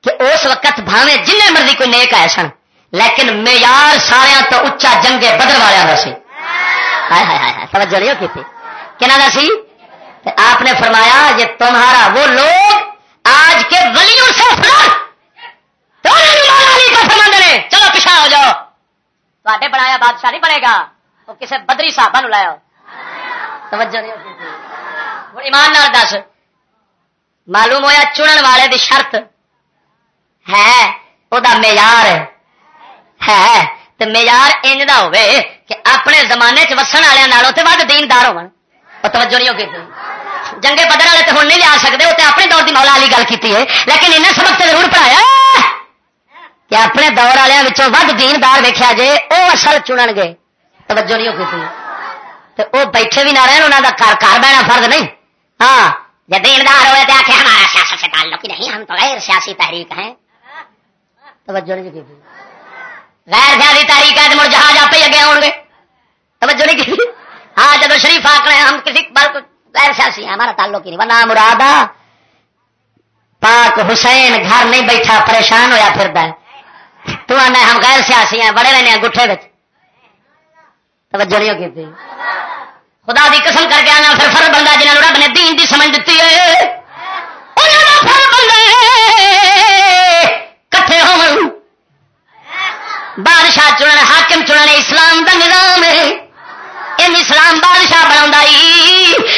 کہ اس وقت بھاوے جن مرضی کوئی نیک آئے سن لیکن معیار سارا تو اچا جنگے بدل والے کا سی توجہ نہیں کی کہنا سی آپ نے فرمایا یہ تمہارا وہ لوگ آج کے ولیوں سے چلو پیچھا ہو جاؤ۔ تے بنایا بادشاہ نہیں بنے گا۔ وہ کسی بدری صاحب نو لایا توجہ نہیں ایمان نال دس۔ معلوم ہوا چنن والے دی شرط ہے وہ معیار۔ ہے تو معیار انج دا ہوے کہ اپنے زمانے چ وسن والوں تے ود دیندار ہو توجہ نہیں ہوگی جنگے بدر والے تو ہوں نہیں لیا سکتے، وہ اپنے دور کی مولا والی گل کی ہے۔ لیکن انہیں سبق تو ضرور پڑھایا۔ کہ اپنے دور والوں ود دیندار ویکیا جے وہ اصل چنن گے۔ توجہ نہیں ہوگی تو وہ بیٹھے بھی نہ رہے انہوں کا گھر گھر بہنا فرد نہیں۔ ہاں جب دیندار ہوئے تو آخر ہمارا سیاست سے تعلق نہیں، ہم تو غیر سیاسی تحریک ہیں۔ توجہ نہیں کی غیر سیاسی تحریک ہے تو مڑ جہاز آپ ہی اگے آؤ گے توجہ نہیں کی ہاں جب شریف آکڑے ہم کسی بل غیر سیاسی ہمارا تعلق ہی نہیں۔ ورنہ مراد پاک حسین گھر نہیں بیٹھا، پریشان ہوا پھر تو آنا ہم غیر سیاسی ہیں، بڑے رہنے ہیں گٹھے بچ توجہ نہیں کی خدا دی قسم کر کے آنا، پھر فر بندہ جنہوں رب نے دین دی سمجھ دیتی ہے کٹھے ہو بادشاہ چننے حاکم چننے اسلام دا نظام ہے۔ ان اسلام بادشاہ بنا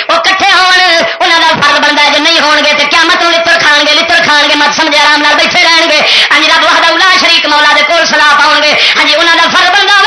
وہ کٹھے ہونا کا فرد بنتا ہے جو نہیں ہون گے تو کیا مت لڑ کھان گے لڑ کھان گے مت سمجھے آرام بیٹھے رہن گے ہاں جی رب وحدہ شریک مولا دے کول سلا پاؤ گے ہاں جی انہوں کا فرد بنتا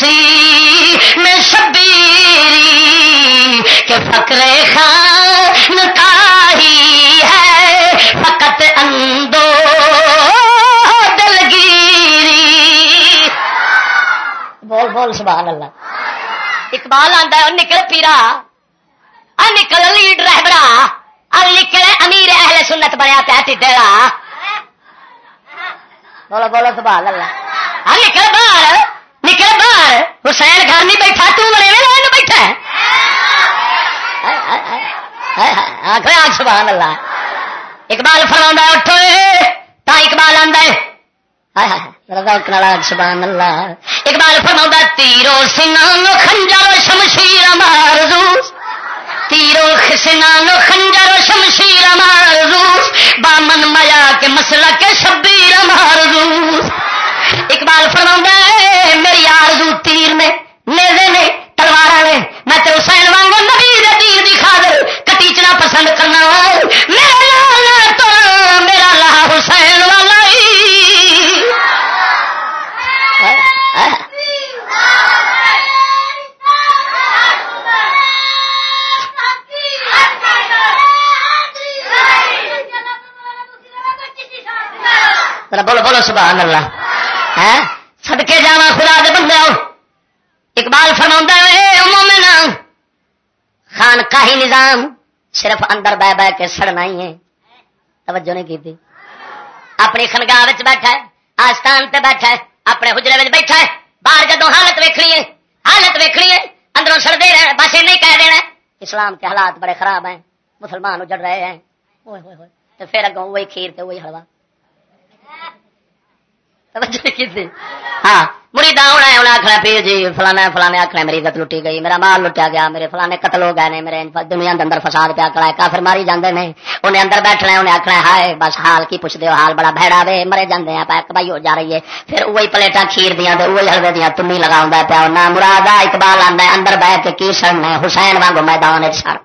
کر رسی میں شبیری کہ فکر خان کا ہی ہے، فقط اندو دلگیری۔ بول بول، سبحان اللہ۔ اقبال آتا ہے نکل پیرا۔ نکل لیڈ رہبرا۔ نکل امیر اہل سنت بنیا پیا ٹھیک بولو بولو، سبحان اللہ۔ نکل باہر۔ حسین گھر نہیں بیٹھا، تو بڑے ویلے بیٹھا آخر سبحان اللہ۔ اقبال فرما اٹھو۔ تا اقبال آدھا سبحان اللہ۔ اقبال فرما تیرو سنان خنجر شمشیر مارزوس تیرو خسنانو خنجر شمشیر مارزوس بامن میا کے مسئلہ کے شبیر مارزوس اقبال فرما میری آرزو تیر نے نیزے نے تلوار نے میں تو حسین وانگو نبی دین دی خاطر کٹیچنا پسند کرنا میرا تو میرا لا حسین والا بولو بولو سبحان اللہ۔ سدکے جا خدا دے بندے اقبال فرما خان کا ہی نظام صرف اندر بہ بہ کے سڑنا ہی ہے۔ توجہ نہیں کی اپنی خنگاہ بیٹھا ہے، آستان تے بیٹھا ہے، اپنے حجرے بیٹھا ہے۔ باہر جدو حالت ویکنی ہے، حالت ویکنی ہے، اندروں سڑتے رہے بس یہ نہیں کہہ دینا اسلام کے حالات بڑے خراب ہیں، مسلمان اجڑ رہے ہیں۔ تو پھر اگوں وہی کھیر تے وہی ہلوا ہاں۔ ہونا ہے انہیں آخنا پی جی فلانا فلانے آخنا میری عزت لٹی گئی میرا مال لٹیا گیا میرے فلانے قتل ہو گئے میرے دنیا اندر فساد پیا کرا کافر ماری جاندے نے۔ انہیں اندر بیٹھنا انہیں آخنا ہائے بس حال کی پوچھ دیو حال بڑا بہڑا وے مرے جاندے ہیں ہو جا رہی ہے۔ پھر وہی پلیٹا کھیر دیا وہی ہلوے دیا تمی لگا پیا نہ مراد اقبال ہے اندر بہ کے کی سڑنا حسین وانگو میدان سڑ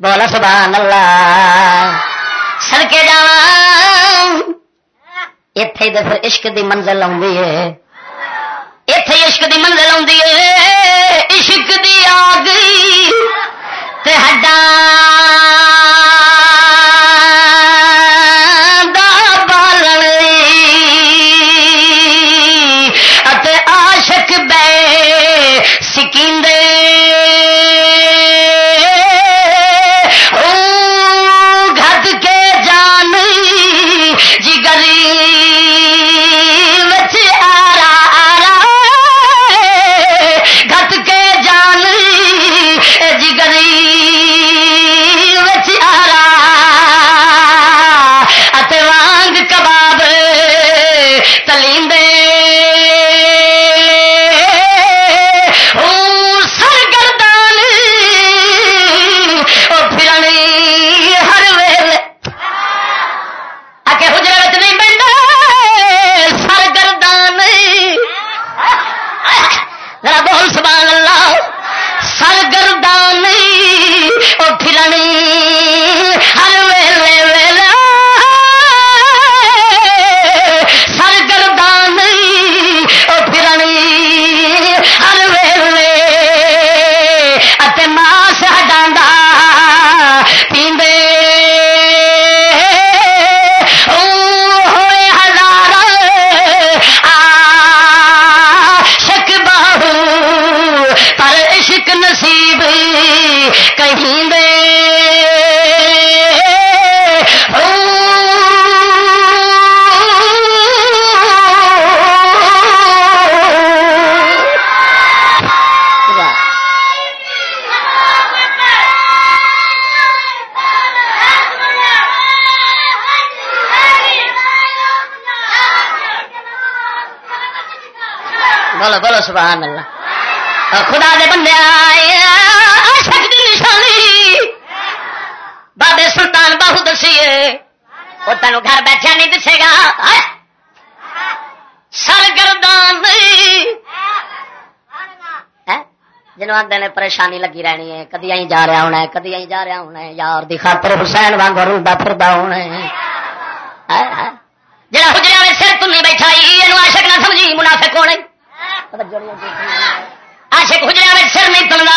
بولا سبحان اللہ۔ سڑکے جا اتے تو پھر عشق دی منزل آئی ہے اتے عشق دی منزل آئی ہے عشق دی سبحان اللہ۔ خدا دے بندے نشانی۔ بابے سلطان باہو دسیے، وہ تینوں گھر بیٹھے نہیں دسے گا۔ سرگردان۔ جنوب آدھے نے پریشانی لگی رہنی ہے، کدی آئی جا رہا ہونا ہے، کدی آئی جا رہا ہونا ہے، یار دی خاطر حسین وانگ رلدا پھردا ہونا ہے جڑا حجرے والے سر تھی بیٹھا یہ عاشق نہ سمجھی منافق ہونے آشک حجرے میں سر نہیں تلنا۔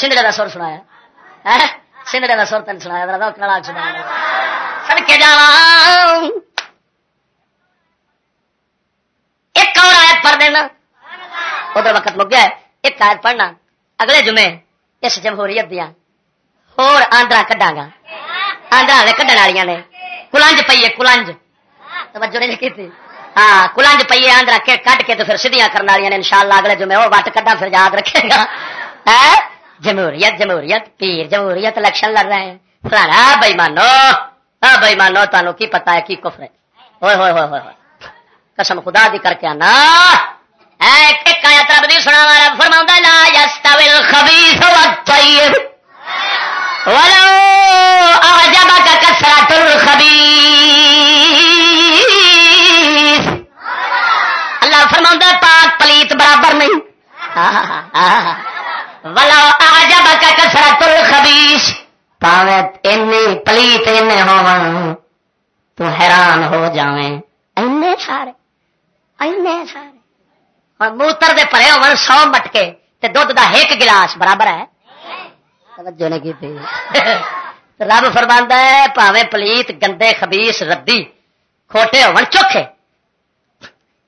تین سنگڑے کا سر سنایا. سنگڑے کا سر تین سنایا میرا کلا سنایا سڑکے جا ایک اور آیت پڑھ دینا. ادھر وقت مک گیا ایک آیت پڑھنا. اگلے جمعے اس جمہوریت دیا اور آندرا کڈا گا. آندرا والے کڈن والی نے. کلنج پیے کلنج. توجہ نہیں کی تھی ہاں کلنج پیے آندرا کٹ کے تو پھر سیدیاں کرنے والی نے ان شاء اللہ اگلے جمعے. وہ وٹ کڈا پھر یاد رکھے گا. جمہوریت جمہوریت، پیر جمہوریت، الیکشن لڑ رہے ہیں۔ فلانا بھائی مانو ہاں بھائی مانو تمہیں کی پتا ہے کی کفر ہے۔ ہوئے ہوئے ہوئے ہوئے قسم خدا دی کر کے آنا۔ اے، ایک آیا تب دی سنا مارا پاوے این پلیت این ہو تو حیران ہو جائیں اینے سارے اینے سارے اور موتر دے پرے ہو سو مٹکے تے دھد دا ایک گلاس برابر ہے توجہ نہیں کی تھی رب فرماندا ہے پاوے پلیت گندے خبیس ردی کھوٹے ہون چوکھے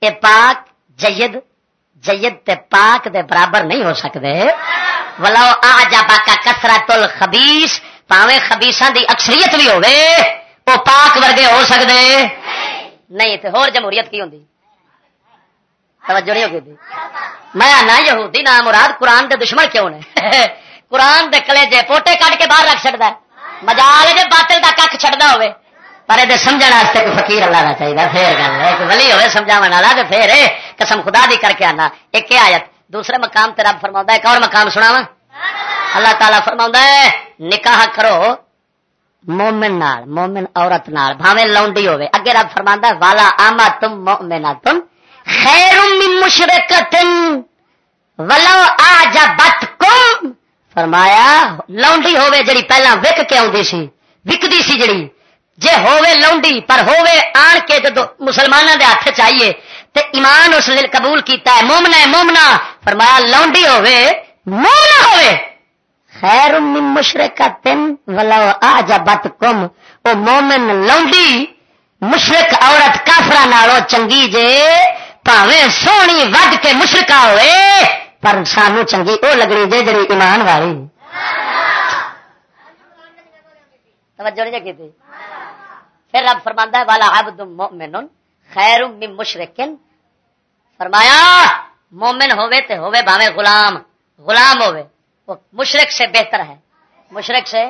اے پاک جید جید تے پاک دے برابر نہیں ہو سکتے ولو آ جا باقا کسرا تل خبیس پاوے خبیساں دی اکثریت بھی ہوے وہ پاک ورگے ہو سکتے نہیں تے ہور جمہوریت کی ہوندی توجہ نہیں ہوگی میں نہ یہودی نہ مراد قرآن دے دشمن کیوں نے قرآن دے کلے جے پوٹے کٹ کے باہر رکھ چڑتا مجال جے باطل دا کھ چڑنا ہوے پر یہ سمجھنے واسطے کوئی فقیر اللہ کا چاہیے پھر گل ہے کہ ولی ہوئے سمجھا والا تو پھر قسم خدا دی کر کے آنا ایک آیت دوسرے مقام تے رب فرما ایک اور مقام سنا اللہ تعالیٰ فرما ہے نکاح کرو، مومن نال، مومن عورت نال بھاوے لونڈی ہوے اگے رب فرما والا آما تم مومنا تم خیر من مشرکتن ولو آجبتکم فرمایا، لونڈی ہوے جڑی پہلا وک کے آندی سی، وکدی سی جڑی۔ جے ہووے لونڈی، پر ہووے آن کے جدو مسلمانوں دے ہاتھ چاہیے تے ایمان اس لیے قبول کیتا ہے مومنا ہے مومنا فرمایا، لونڈی ہووے مومنا ہووے۔ خیر من مشرکتن ولو آجبتکم او مومن لونڈی مشرک عورت کافرا نالو چنگی جے پاوے سونی ود کے مشرکا ہوئے، پر سانو چنگی او لگنی جے جڑی ایمان والی۔ توجہ نہیں کی پھر رب فرماندا ہے، والا عبد مؤمن خیر من مشرکن۔ فرمایا، مومن ہوے تے ہوے بھاوے غلام غلام ہوے وہ مشرک سے بہتر ہے۔ مشرک سے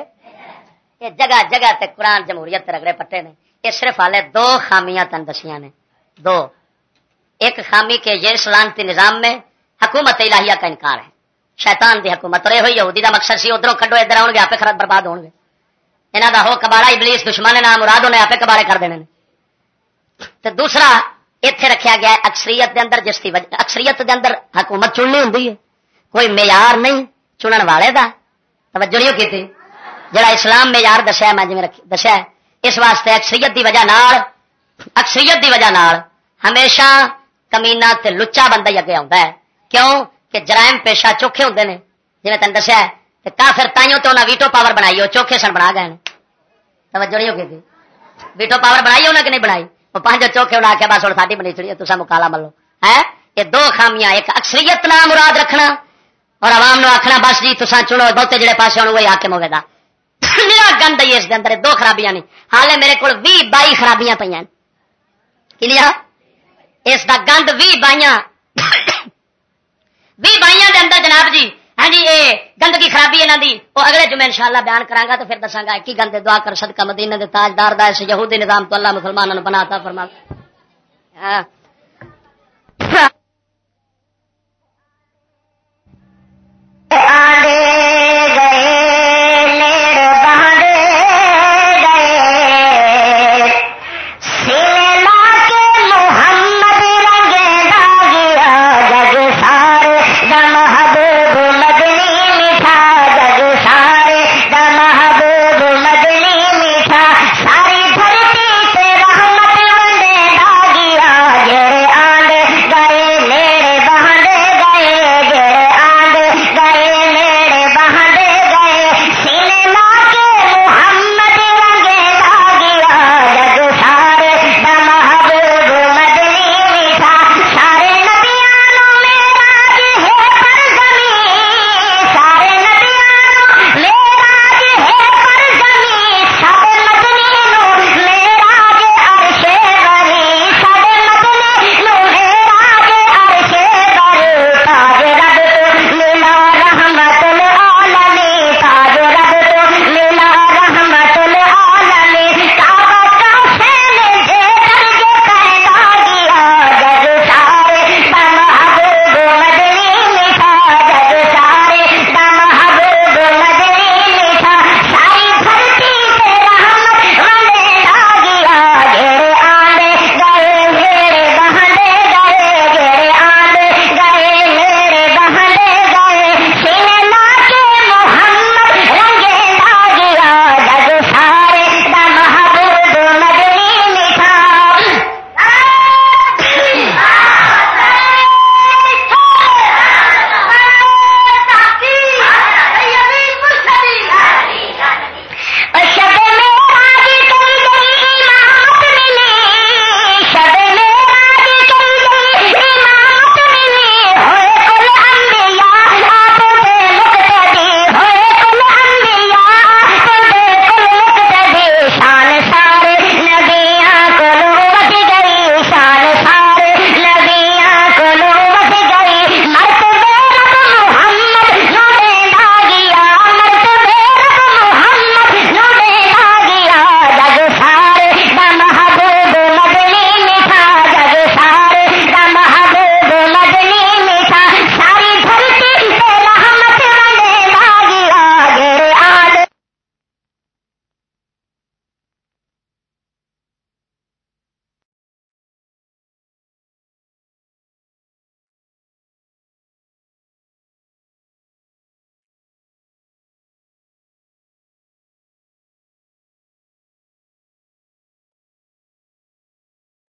یہ جگہ جگہ تے قرآن جمہوریت رگڑے پٹے نے۔ یہ صرف والے دو خامیاں تن دسیاں نے۔ دو۔ ایک خامی کے یہ سلامتی نظام میں حکومت الہیہ کا انکار ہے۔ شیطان دی حکومت اور یہ ہوئی، یہودی دا مقصد سی ادھر کڈو ادھر آؤ گے آپ خراب برباد ہو گے۔ یہاں کا ہو کباڑا، ابلیس، دشمن، نام مراد نے آپ کباڑے کر دینے تو دوسرا اتے رکھا گیا اکثریت دے اندر جس کی وجہ، اکثریت دے اندر حکومت چننی ہوں کوئی معیار نہیں چنن والے دا توجہ نہیں کی جڑا اسلام معیار دسیا میں جی دسیا اس واسطے اکثریت دی وجہ نال اکثریت دی وجہ نال ہمیشہ کمینا تے لچا بندہ ہی اگے آتا ہے کیوں کہ جرائم پیشہ چوکھے ہوتے ہیں جی تین دسیا کافر تائیوں تو انہیں ویٹو پاور بنائی وہ چوکھے سن بنا گئے توجہ نہیں ہوگی ویٹو پاور بنائی انہیں کہ نہیں بنائی وہ پانچ چوکھے بنا کے بس ہوں ساری بنی چڑی تو مکالا ملو ہے یہ دو خامیاں ایک اکثریت نام مراد رکھنا اور عوام نو آخنا بس جی تو چنو، بہتے جڑے پاس ہونے وہی آکے موگے دا۔ میرا گند ہی اس اندر، دو خرابیاں نہیں حالے میرے کو بھی بائی خرابیاں پہ کلیا اس دا گند بھی بائیاں۔ بھی بائیاں دے اندر، جناب جی۔ ہاں جی یہ گندگی خرابی یہاں دی۔ وہ اگلے جمعے انشاءاللہ بیان کرا گا تو پھر دساگا کی گندے دعا کر، صدقہ مدینہ دے تاجدار دا، اس یہودی نظام تو اللہ مسلمانوں بناتا فرما ہاں۔ باندھے گئے۔